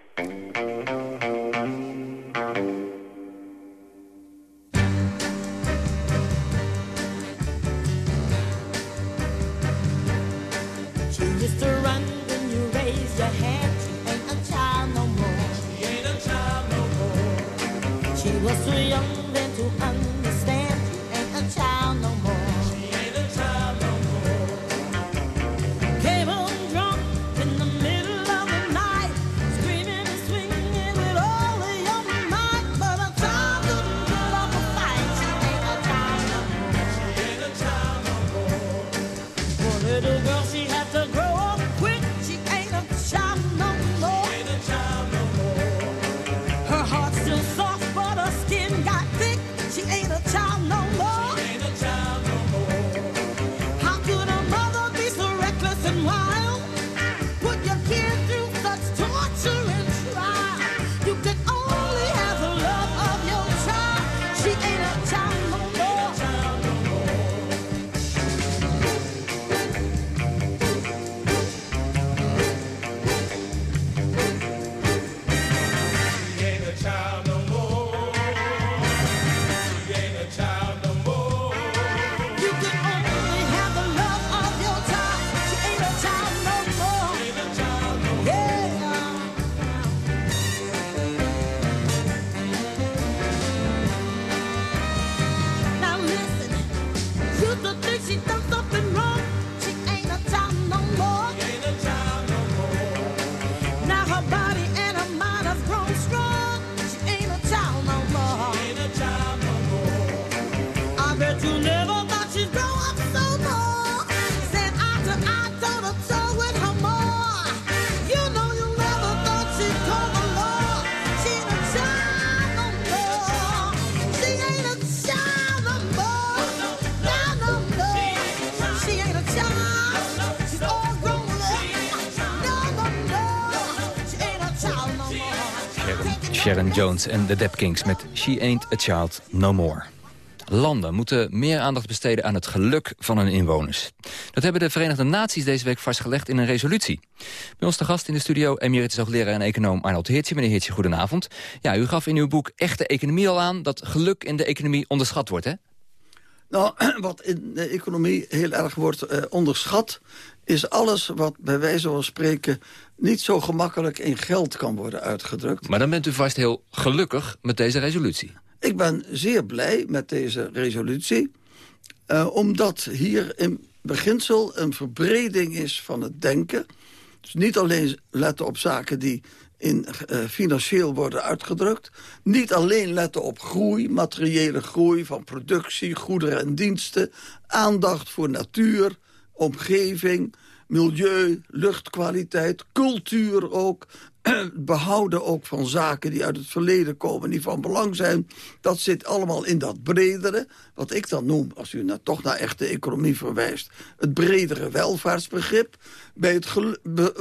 Jones en de Dap Kings met She Ain't a Child No More. Landen moeten meer aandacht besteden aan het geluk van hun inwoners. Dat hebben de Verenigde Naties deze week vastgelegd in een resolutie. Bij ons te gast in de studio emeritus hoogleraar en econoom Arnold Heertje. Meneer Heertje, goedenavond. Ja, u gaf in uw boek Echte Economie al aan dat geluk in de economie onderschat wordt, hè? Nou, wat in de economie heel erg wordt eh, onderschat... is alles wat bij wijze van spreken niet zo gemakkelijk in geld kan worden uitgedrukt. Maar dan bent u vast heel gelukkig met deze resolutie. Ik ben zeer blij met deze resolutie. eh, omdat hier in beginsel een verbreding is van het denken. Dus niet alleen letten op zaken die in, eh, financieel worden uitgedrukt. Niet alleen letten op groei, materiële groei van productie, goederen en diensten. Aandacht voor natuur, omgeving, milieu, luchtkwaliteit, cultuur ook. Behouden ook van zaken die uit het verleden komen, die van belang zijn. Dat zit allemaal in dat bredere, wat ik dan noem, als u nou toch naar echte economie verwijst, het bredere welvaartsbegrip. Bij het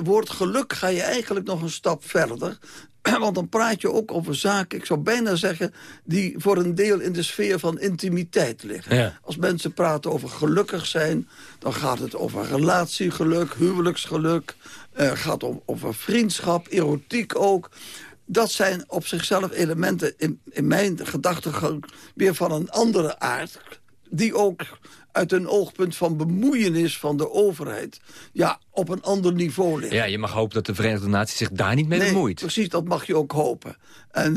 woord geluk ga je eigenlijk nog een stap verder. Want dan praat je ook over zaken, ik zou bijna zeggen... die voor een deel in de sfeer van intimiteit liggen. Ja. Als mensen praten over gelukkig zijn... dan gaat het over relatiegeluk, huwelijksgeluk... eh gaat om, over vriendschap, erotiek ook. Dat zijn op zichzelf elementen in, in mijn gedachtegang... weer van een andere aard... die ook uit een oogpunt van bemoeienis van de overheid... ja, op een ander niveau liggen. Ja, je mag hopen dat de Verenigde Naties zich daar niet mee Nee, bemoeit. precies, dat mag je ook hopen. En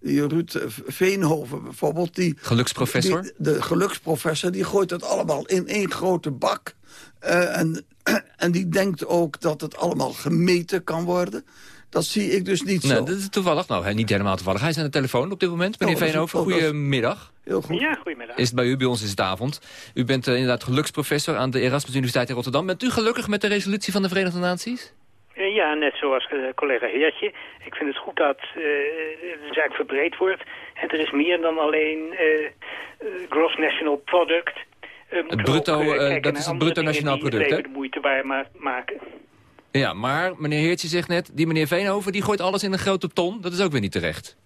die Ruud eh, Veenhoven bijvoorbeeld... Die, Geluksprofessor? die- de geluksprofessor, die gooit het allemaal in één grote bak. Eh, en, en die denkt ook dat het allemaal gemeten kan worden. Dat zie ik dus niet Nee, zo. dat is toevallig. Nou, hè, niet helemaal toevallig. Hij is aan de telefoon op dit moment. Meneer Oh, Veenhoven, oh, goedemiddag. Heel goed. Ja, goedemiddag. Is het bij u, bij ons is het avond. U bent eh, inderdaad geluksprofessor aan de Erasmus Universiteit in Rotterdam. Bent u gelukkig met de resolutie van de Verenigde Naties? Eh, Ja, net zoals eh, collega Heertje. Ik vind het goed dat eh, de zaak verbreed wordt. En er is meer dan alleen gross national product. Bruto, dat is het bruto nationaal product, hè? de moeite waar ma- maken. Ja, maar meneer Heertje zegt net... die meneer Veenhoven die gooit alles in een grote ton. Dat is ook weer niet terecht.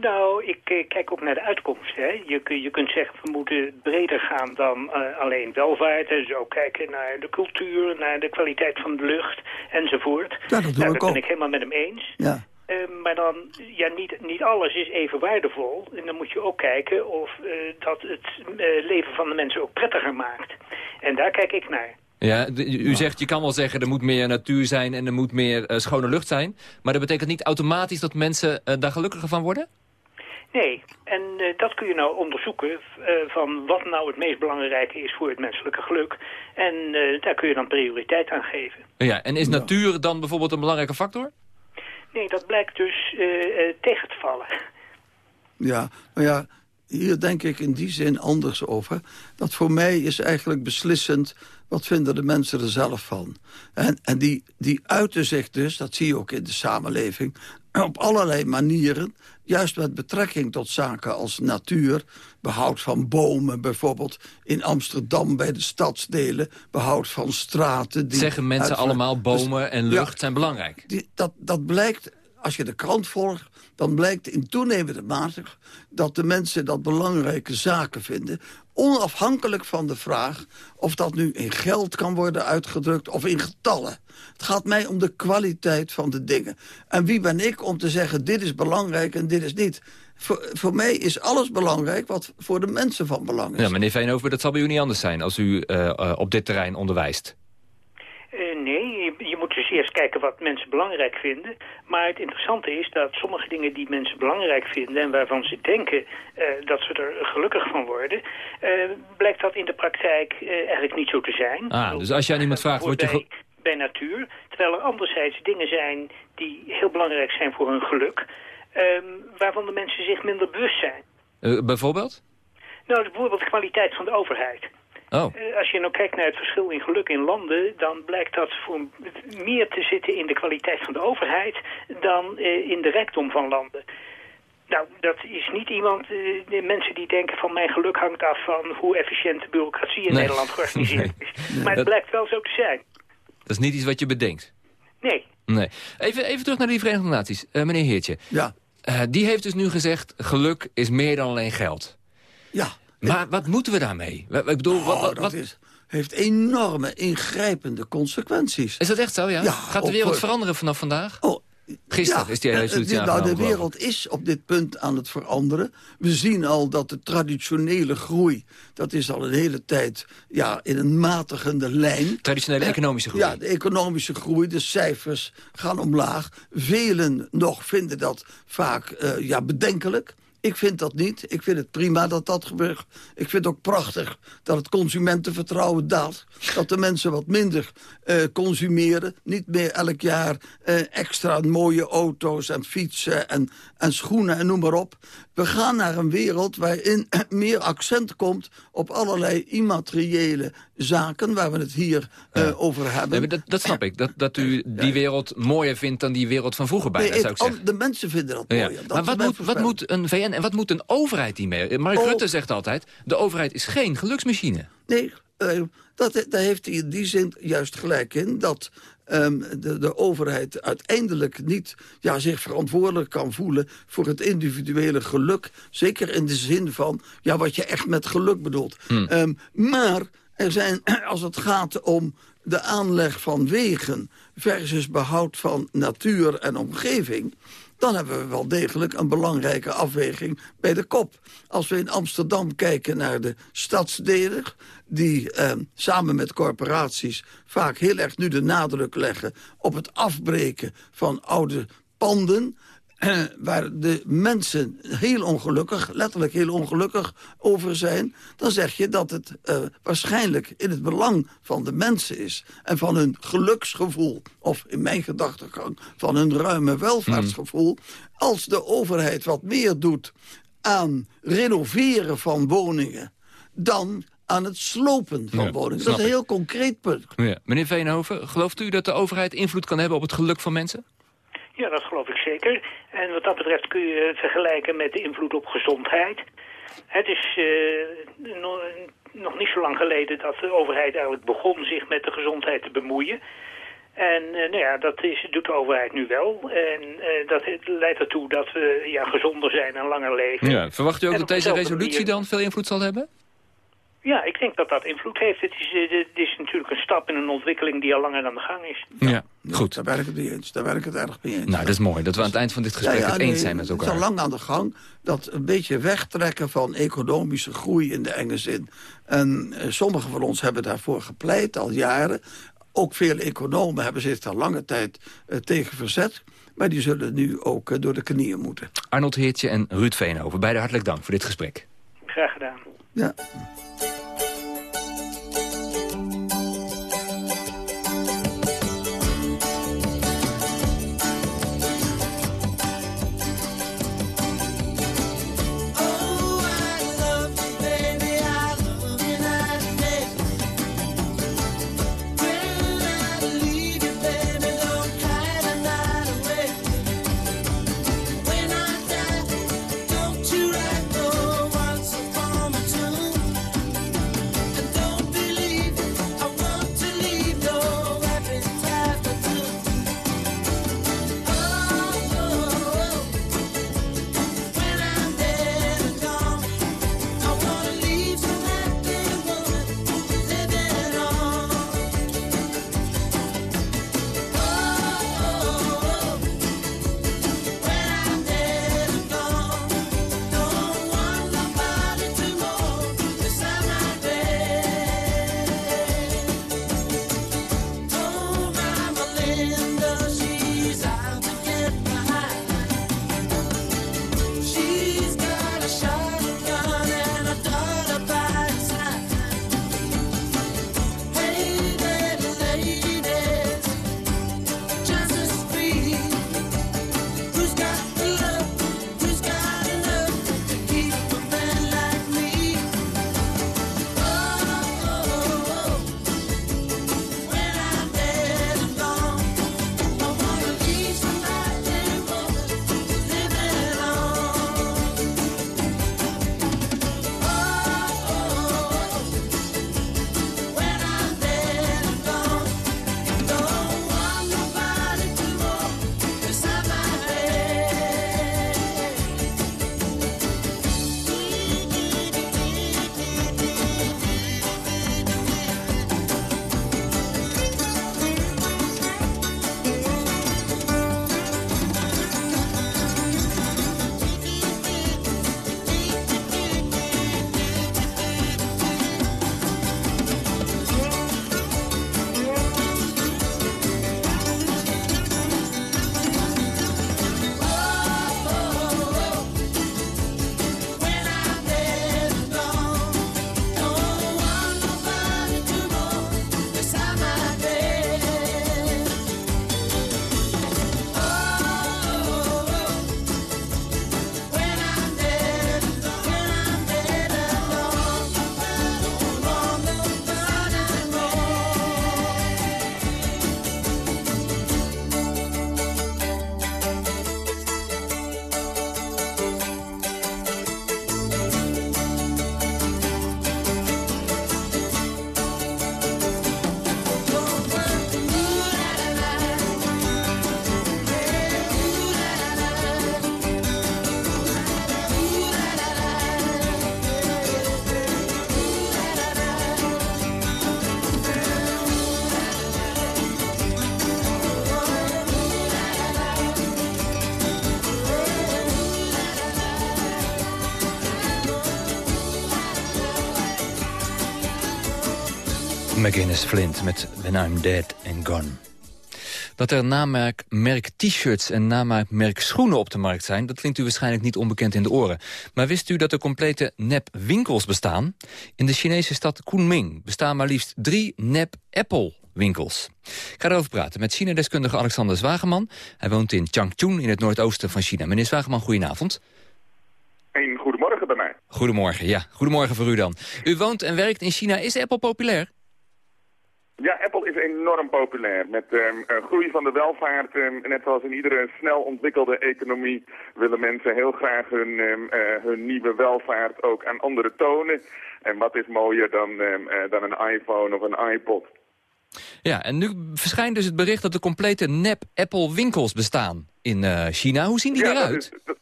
Nou, ik kijk ook naar de uitkomst. Hè. Je, je kunt zeggen, we moeten breder gaan dan eh, alleen welvaart. Dus ook kijken naar de cultuur, naar de kwaliteit van de lucht enzovoort. Ja, dat doe nou, ik ben ook. ik helemaal met hem eens. Ja. Eh, maar dan, ja, niet, niet alles is even waardevol. En dan moet je ook kijken of eh, dat het leven van de mensen ook prettiger maakt. En daar kijk ik naar. Ja, u zegt, je kan wel zeggen, er moet meer natuur zijn... en er moet meer eh, schone lucht zijn. Maar dat betekent niet automatisch dat mensen eh, daar gelukkiger van worden? Nee, en eh, dat kun je nou onderzoeken eh, van wat nou het meest belangrijke is voor het menselijke geluk. En eh, daar kun je dan prioriteit aan geven. Ja, en is natuur dan bijvoorbeeld een belangrijke factor? Nee, dat blijkt dus tegen te vallen. Ja, maar ja, hier denk ik in die zin anders over. Dat voor mij is eigenlijk beslissend... wat vinden de mensen er zelf van. En, en die, die uiten zich dus, dat zie je ook in de samenleving... op allerlei manieren, juist met betrekking tot zaken als natuur... behoud van bomen bijvoorbeeld in Amsterdam bij de stadsdelen... behoud van straten... Die Zeggen mensen allemaal bomen Dus- en ja, lucht zijn belangrijk? die, dat, dat blijkt, als je de krant volgt... dan blijkt in toenemende mate dat de mensen dat belangrijke zaken vinden... onafhankelijk van de vraag of dat nu in geld kan worden uitgedrukt... of in getallen. Het gaat mij om de kwaliteit van de dingen. En wie ben ik om te zeggen, dit is belangrijk en dit is niet... Voor, voor mij is alles belangrijk wat voor de mensen van belang is. Ja, meneer Veenhoven, dat zal bij u niet anders zijn als u eh, eh, op dit terrein onderwijst. Eh, nee, je, je moet dus eerst kijken wat mensen belangrijk vinden. Maar het interessante is dat sommige dingen die mensen belangrijk vinden... en waarvan ze denken eh, dat ze er gelukkig van worden... eh, blijkt dat in de praktijk eh, eigenlijk niet zo te zijn. Ah, dus als je aan iemand vraagt, word je... bij, bij natuur. Terwijl er anderzijds dingen zijn die heel belangrijk zijn voor hun geluk... ehm, waarvan de mensen zich minder bewust zijn. bijvoorbeeld? Nou, bijvoorbeeld de kwaliteit van de overheid. Oh. Eh, Als je nou kijkt naar het verschil in geluk in landen... dan blijkt dat voor meer te zitten in de kwaliteit van de overheid... dan eh, in de rijkdom van landen. Nou, dat is niet iemand... eh, de mensen die denken van mijn geluk hangt af van... hoe efficiënt de bureaucratie in Nee. Nederland georganiseerd Nee. is. Maar het Dat- blijkt wel zo te zijn. Dat is niet iets wat je bedenkt. Nee. Nee. Even, even terug naar die Verenigde Naties. Eh, meneer Heertje. Ja. Eh, die heeft dus nu gezegd, geluk is meer dan alleen geld. Ja. Maar wat moeten we daarmee? Ik bedoel, wat, Oh, wat, dat wat- is, heeft enorme ingrijpende consequenties. Is dat echt zo, ja? Ja, Gaat de op- wereld veranderen vanaf vandaag? Oh, Gisteren Ja, is die eh, resolutie die- nou, De wereld is op dit punt aan het veranderen. We zien al dat de traditionele groei... dat is al een hele tijd ja, in een matigende lijn. Traditionele Eh, economische groei. Ja, de economische groei, de cijfers gaan omlaag. Velen nog vinden dat vaak eh, ja, bedenkelijk. Ik vind dat niet. Ik vind het prima dat dat gebeurt. Ik vind het ook prachtig dat het consumentenvertrouwen daalt. Dat de mensen wat minder eh, consumeren. Niet meer elk jaar eh, extra mooie auto's en fietsen en, en schoenen en noem maar op. We gaan naar een wereld waarin meer accent komt op allerlei immateriële zaken... waar we het hier eh, over hebben. Nee, dat, dat snap ik. Dat, dat u die wereld mooier vindt dan die wereld van vroeger bijna, Nee, zou ik zeggen. De mensen vinden dat Ja. mooier. Dat Maar wat moet, wat moet een VN en wat moet een overheid hiermee? Mark Oh. Rutte zegt altijd, de overheid is geen geluksmachine. Nee, eh, dat, daar heeft hij in die zin juist gelijk in... dat ehm, de, de overheid uiteindelijk niet ja, zich verantwoordelijk kan voelen... voor het individuele geluk. Zeker in de zin van ja, wat je echt met geluk bedoelt. Hmm. Ehm, maar er zijn, als het gaat om de aanleg van wegen... versus behoud van natuur en omgeving dan hebben we wel degelijk een belangrijke afweging bij de kop. Als we in Amsterdam kijken naar de stadsdelen... die eh, samen met corporaties vaak heel erg nu de nadruk leggen... op het afbreken van oude panden... waar de mensen heel ongelukkig, letterlijk heel ongelukkig over zijn... dan zeg je dat het eh, waarschijnlijk in het belang van de mensen is... en van hun geluksgevoel, of in mijn gedachtegang... van hun ruime welvaartsgevoel... als de overheid wat meer doet aan renoveren van woningen... dan aan het slopen van Ja, woningen. Dat is een ik. heel concreet punt. Ja. Meneer Veenhoven, gelooft u dat de overheid invloed kan hebben op het geluk van mensen? Ja, dat geloof ik zeker. En wat dat betreft kun je het vergelijken met de invloed op gezondheid. Het is eh, no- nog niet zo lang geleden dat de overheid eigenlijk begon zich met de gezondheid te bemoeien. En eh, nou ja, dat is, doet de overheid nu wel. En eh, dat leidt ertoe dat we ja, gezonder zijn en langer leven. Ja. Verwacht u ook En dat deze resolutie manier- dan veel invloed zal hebben? Ja, ik denk dat dat invloed heeft. Het is, eh, het is natuurlijk een stap in een ontwikkeling die al langer aan de gang is. Ja, goed. Daar ben ik het niet eens. Daar ben ik het erg mee eens. Nou, dat is mooi. Dat we aan het eind van dit gesprek Ja, ja, het eens nee, zijn met Het elkaar. is al lang aan de gang dat een beetje wegtrekken van economische groei in de enge zin. En eh, sommigen van ons hebben daarvoor gepleit al jaren. Ook veel economen hebben zich daar lange tijd eh, tegen verzet. Maar die zullen nu ook eh, door de knieën moeten. Arnold Heertje en Ruud Veenhoven, beide hartelijk dank voor dit gesprek. Graag gedaan. Ja. McGinnis Flint met When I'm Dead and Gone. Dat er namaak merk t-shirts en namaak merk schoenen op de markt zijn... dat klinkt u waarschijnlijk niet onbekend in de oren. Maar wist u dat er complete nep-winkels bestaan? In de Chinese stad Kunming bestaan maar liefst drie nep-Apple-winkels. Ik ga erover praten met China-deskundige Alexander Zwageman. Hij woont in Changchun in het noordoosten van China. Meneer Zwageman, goedenavond. Een goedemorgen bij mij. Goedemorgen, ja. Goedemorgen voor u dan. U woont en werkt in China. Is Apple populair? Ja, Apple is enorm populair. Met ehm, een groei van de welvaart, ehm, net zoals in iedere snel ontwikkelde economie, willen mensen heel graag hun, ehm, eh, hun nieuwe welvaart ook aan anderen tonen. En wat is mooier dan, eh, dan een iPhone of een iPod? Ja, en nu verschijnt dus het bericht dat er complete nep-Apple-winkels bestaan in eh, China. Hoe zien die Ja, dat eruit? is- dat-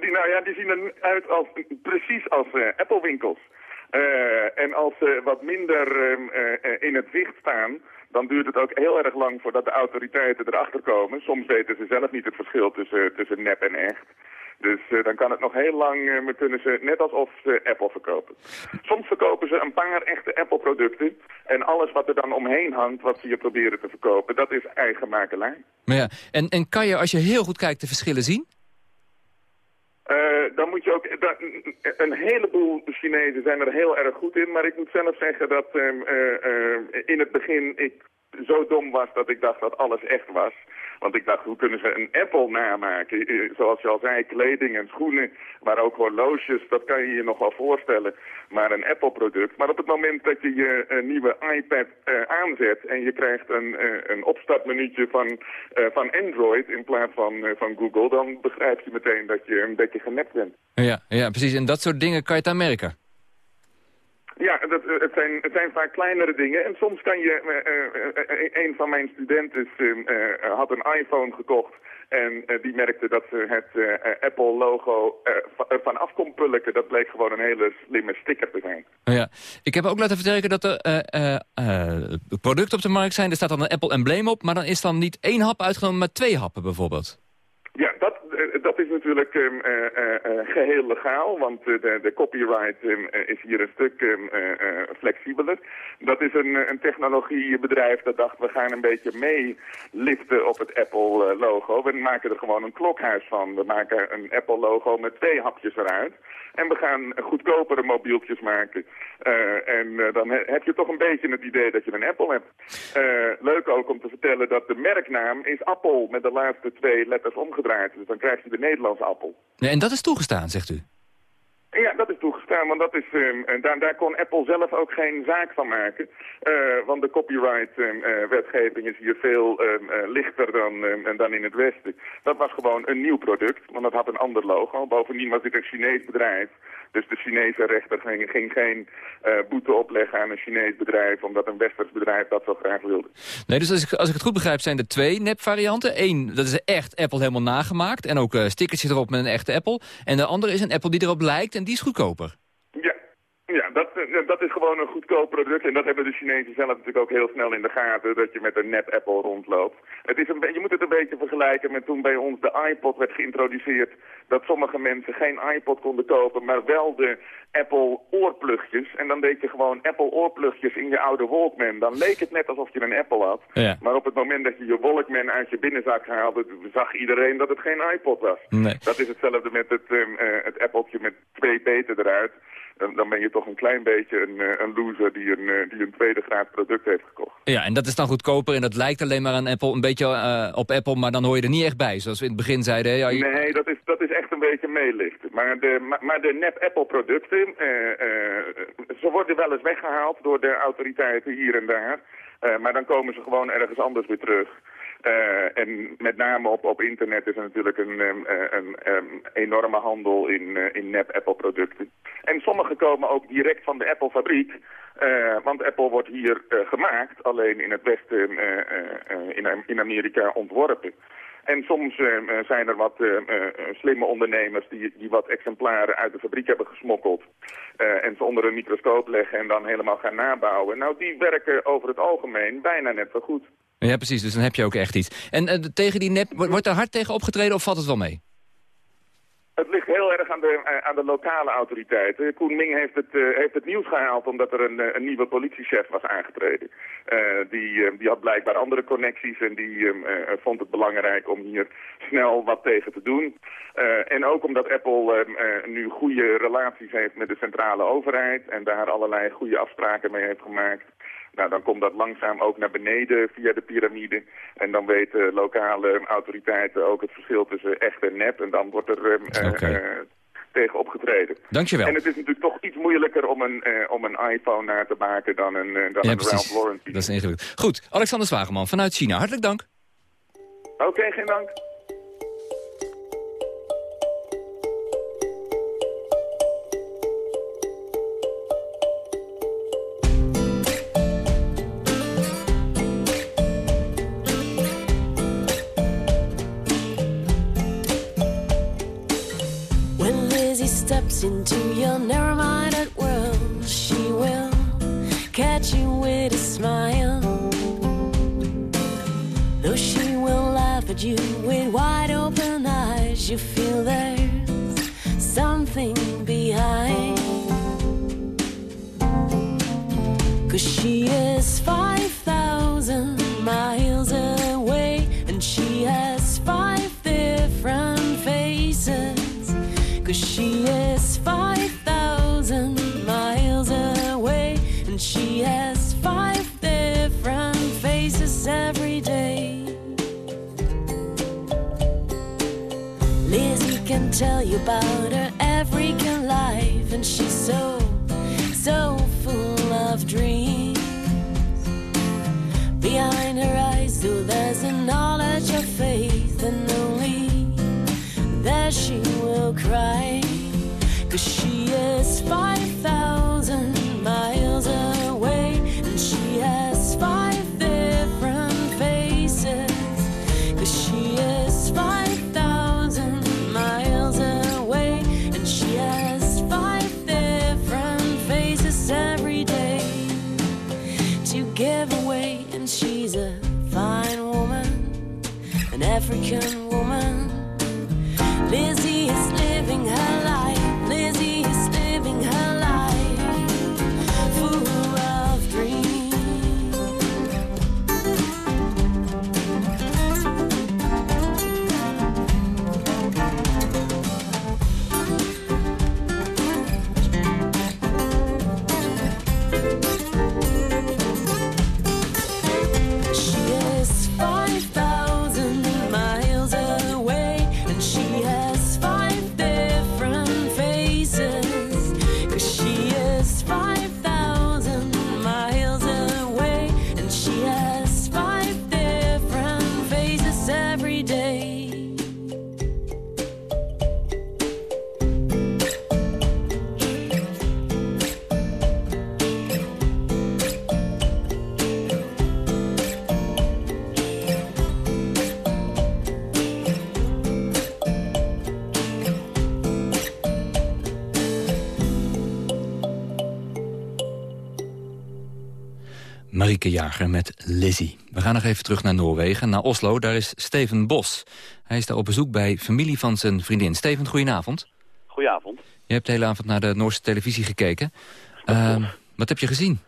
die, nou ja, die zien eruit als, precies als eh, Apple-winkels. Eh, en als ze wat minder ehm, eh, in het zicht staan, dan duurt het ook heel erg lang voordat de autoriteiten erachter komen. Soms weten ze zelf niet het verschil tussen, tussen nep en echt. Dus eh, dan kan het nog heel lang, eh, kunnen ze net alsof ze Apple verkopen. Soms verkopen ze een paar echte Apple-producten. En alles wat er dan omheen hangt, wat ze je proberen te verkopen, dat is eigen makelij. Maar ja, en, en kan je, als je heel goed kijkt, de verschillen zien? Eh, dan moet je ook... da- een heleboel Chinezen zijn er heel erg goed in. Maar ik moet zelf zeggen dat eh, in het begin ik zo dom was dat ik dacht dat alles echt was. Want ik dacht, hoe kunnen ze een Apple namaken? Eh, Zoals je al zei, kleding en schoenen, maar ook horloges, dat kan je je nog wel voorstellen. Maar een Apple-product. Maar op het moment dat je je eh, nieuwe iPad eh, aanzet en je krijgt een, eh, een opstartmenuutje van, eh, van Android in plaats van, eh, van Google, dan begrijp je meteen dat je een beetje genept bent. Ja, ja, precies. En dat soort dingen kan je het aan merken. Ja, dat, eh, het, zijn, het zijn vaak kleinere dingen. En soms kan je... eh, een van mijn studenten eh, eh, had een iPhone gekocht. En die merkte dat ze het Apple-logo ervan af kon pulken. Dat bleek gewoon een hele slimme sticker te zijn. Ja. Ik heb ook laten vertellen dat er producten op de markt zijn. Er staat dan een Apple-embleem op, maar dan is dan niet één hap uitgenomen, maar twee happen bijvoorbeeld. Eh, dat is natuurlijk ehm, eh, eh, eh, geheel legaal, want de, de copyright ehm, eh, is hier een stuk ehm, eh, eh, flexibeler. Dat is een, een technologiebedrijf dat dacht, we gaan een beetje meeliften op het Apple-logo. We maken er gewoon een klokhuis van. We maken een Apple-logo met twee hapjes eruit. En we gaan goedkopere mobieltjes maken. En dan he- heb je toch een beetje het idee dat je een Apple hebt. Leuk ook om te vertellen dat de merknaam is Apple met de laatste twee letters omgedraaid. Dus dan krijg de Nederlandse Appel. Nee, en dat is toegestaan, zegt u. Ja, dat is toegestaan, want dat is, ehm, en daar, daar kon Apple zelf ook geen zaak van maken. Eh, want de copyright-wetgeving is hier veel ehm, eh, lichter dan, ehm, dan in het Westen. Dat was gewoon een nieuw product, want dat had een ander logo. Bovendien was dit een Chinees bedrijf. Dus de Chinese rechter ging, geen eh, boete opleggen aan een Chinees bedrijf... omdat een Westers bedrijf dat zo graag wilde. Nee, dus als ik, als ik het goed begrijp zijn er twee nepvarianten. Eén, dat is echt Apple helemaal nagemaakt. En ook eh stickertje erop met een echte Apple. En de andere is een Apple die erop lijkt en die is goedkoper. Dat, is gewoon een goedkoop product. En dat hebben de Chinezen zelf natuurlijk ook heel snel in de gaten, dat je met een nep Apple rondloopt. Het is een, je moet het een beetje vergelijken met toen bij ons de iPod werd geïntroduceerd. Dat sommige mensen geen iPod konden kopen, maar wel de Apple oorplugjes. En dan deed je gewoon Apple oorplugjes in je oude Walkman. Dan leek het net alsof je een Apple had. Ja. Maar op het moment dat je je Walkman uit je binnenzak haalde, zag iedereen dat het geen iPod was. Nee. Dat is hetzelfde met het, eh, het appeltje met twee beten eruit. Dan- ben je toch een klein beetje een, eh, een loser die een, eh, die een tweede graad product heeft gekocht. Ja, en dat is dan goedkoper en dat lijkt alleen maar aan Apple, een beetje eh, op Apple, maar dan hoor je er niet echt bij. Zoals we in het begin zeiden. hè, Ja, je- Nee, dat is, dat is echt een beetje meelichten. Maar de, maar, maar de nep-Apple-producten, ze worden wel eens weggehaald door de autoriteiten hier en daar. Maar dan komen ze gewoon ergens anders weer terug. Eh, en met name op, op internet is er natuurlijk een, ehm, eh, een, ehm, enorme handel in, eh, in nep-Apple-producten. En sommige komen ook direct van de Apple-fabriek. want Apple wordt hier gemaakt, alleen in het Westen in, in Amerika ontworpen. En soms eh, eh, zijn er wat slimme ondernemers die, die wat exemplaren uit de fabriek hebben gesmokkeld. en ze onder een microscoop leggen en dan helemaal gaan nabouwen. Nou, die werken over het algemeen bijna net zo goed. Ja, precies, dus dan heb je ook echt iets. En eh, tegen die nep, wordt er hard tegen opgetreden of valt het wel mee? Het ligt heel erg aan de, eh, aan de lokale autoriteiten. Koen Ming heeft het, eh, heeft het nieuws gehaald omdat er een, een nieuwe politiechef was aangetreden. Die, die had blijkbaar andere connecties en die eh, eh, vond het belangrijk om hier snel wat tegen te doen. En ook omdat Apple eh, eh, nu goede relaties heeft met de centrale overheid en daar allerlei goede afspraken mee heeft gemaakt. Nou, dan komt dat langzaam ook naar beneden via de piramide. En dan weten lokale autoriteiten ook het verschil tussen echt en nep. En dan wordt er eh, eh, Oké. eh, tegen opgetreden. Dankjewel. En het is natuurlijk toch iets moeilijker om een, eh, om een iPhone na te maken dan een, dan Ja, een precies. Ralph Lauren. Dat is ingewikkeld. Goed, Alexander Zwageman vanuit China. Hartelijk dank. Oké, geen dank. Steps into your narrow-minded world, she will catch you with a smile. Though she will laugh at you with wide open eyes, you feel there's something behind. Cause she is 5,000 miles away, and she has five different faces. Cause she is 5,000 miles away, and she has five different faces every day. Lizzie can tell you about her African life, and she's so, so full of dreams. Behind her eyes, though, there's a knowledge of faith, and only there she will cry. Asian Marieke Jager met Lizzie. We gaan nog even terug naar Noorwegen, naar Oslo. Daar is Steven Bos. Hij is daar op bezoek bij familie van zijn vriendin. Steven, goedenavond. Goedenavond. Je hebt de hele avond naar de Noorse televisie gekeken. Ehm, wat heb je gezien?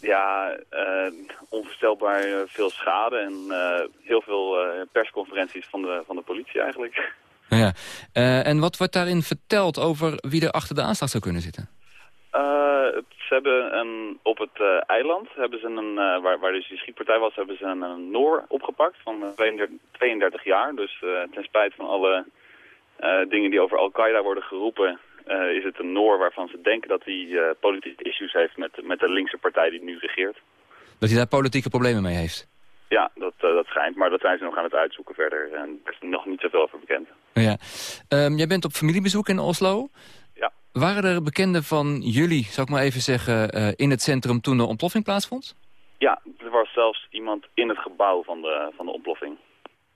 Ja, eh, onvoorstelbaar eh, veel schade en eh, heel veel eh, persconferenties van de, van de politie eigenlijk. Ja. en wat wordt daarin verteld over wie er achter de aanslag zou kunnen zitten? Eh, ze hebben een, op het eh, eiland, hebben ze een, eh, waar, waar dus die schietpartij was, hebben ze een, een Noor opgepakt van eh, 32, 32 jaar. Dus ten spijt van alle dingen die over Al-Qaeda worden geroepen, is het een Noor waarvan ze denken dat hij eh, politieke issues heeft met, met de linkse partij die nu regeert. Dat hij daar politieke problemen mee heeft? Ja, dat, dat schijnt. Maar dat zijn ze nog aan het uitzoeken verder. En er is nog niet zoveel over bekend. Ja. Ehm, jij bent op familiebezoek in Oslo. Waren er bekenden van jullie, zou ik maar even zeggen, eh, in het centrum toen de ontploffing plaatsvond? Ja, er was zelfs iemand in het gebouw van de, van de ontploffing.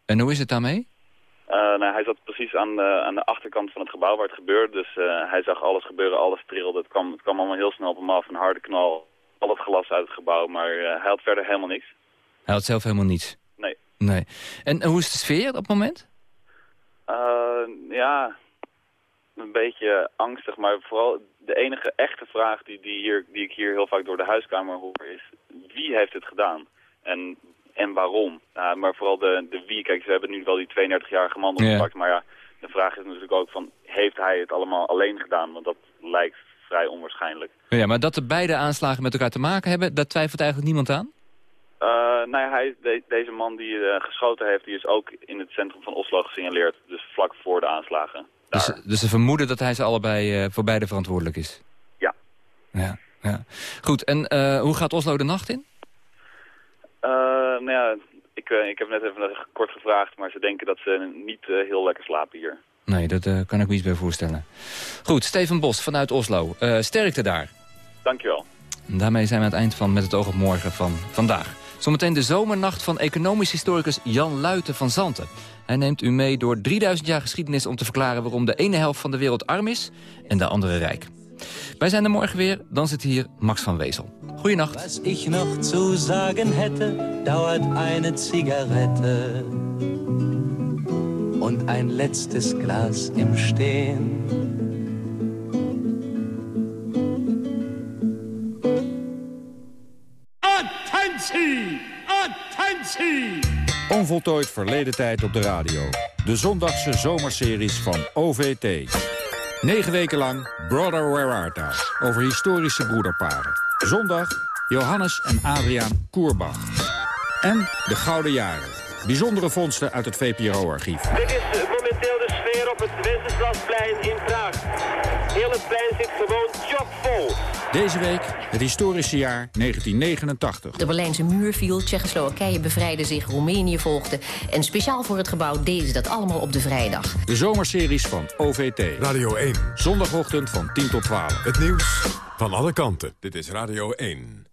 En hoe is het daarmee? Eh, nou, hij zat precies aan de, aan de achterkant van het gebouw waar het gebeurde. Dus eh, hij zag alles gebeuren, alles trilde. Het kwam, het kwam allemaal heel snel op hem af, een harde knal. Al het glas uit het gebouw, maar hij had verder helemaal niks. Hij had zelf helemaal niets. Nee. Nee. En hoe is de sfeer op het moment? Ja, een beetje angstig, maar vooral de enige echte vraag die, die, hier, die ik hier heel vaak door de huiskamer hoor is... wie heeft het gedaan? En, en waarom? Maar vooral de, de wie. Kijk, ze hebben nu wel die 32-jarige man Ja. opgepakt, maar ja, de vraag is natuurlijk ook van... heeft hij het allemaal alleen gedaan? Want dat lijkt vrij onwaarschijnlijk. Ja, maar dat de beide aanslagen met elkaar te maken hebben, daar twijfelt eigenlijk niemand aan? Eh, nou ja, hij, de- deze man die eh, geschoten heeft, die is ook in het centrum van Oslo gesignaleerd. Dus vlak voor de aanslagen. Dus, dus ze vermoeden dat hij ze allebei eh, voor beide verantwoordelijk is? Ja. Ja, ja. Goed, en eh, hoe gaat Oslo de nacht in? Eh, nou ja, ik, ik heb net even kort gevraagd, maar ze denken dat ze niet heel lekker slapen hier. Nee, dat kan ik me iets bij voorstellen. Goed, Steven Bos vanuit Oslo. Sterkte daar. Dankjewel. En daarmee zijn we aan het eind van Met het oog op morgen van vandaag. Zometeen de zomernacht van economisch historicus Jan Luiten van Zanten. Hij neemt u mee door 3000 jaar geschiedenis om te verklaren... waarom de ene helft van de wereld arm is en de andere rijk. Wij zijn er morgen weer, dan zit hier Max van Wezel. Goeienacht. Was ik nog te zeggen hätte, dauert eine Zigarette. Und een letztes Glas im Stehen. Attentie! Attentie! Onvoltooid verleden tijd op de radio. De zondagse zomerseries van OVT. Negen weken lang Brother Where Art? Over historische broederparen. Zondag Johannes en Adriaan Koerbach. En de Gouden Jaren. Bijzondere vondsten uit het VPRO-archief. Dit is momenteel de sfeer op het Wenceslasplein in Praag. Heel het plein zit gewoon. Deze week het historische jaar 1989. De Berlijnse muur viel, Tsjechoslowakije bevrijdde zich, Roemenië volgde. En speciaal voor het gebouw deden ze dat allemaal op de vrijdag. De zomerseries van OVT. Radio 1. Zondagochtend van 10 tot 12. Het nieuws van alle kanten. Dit is Radio 1.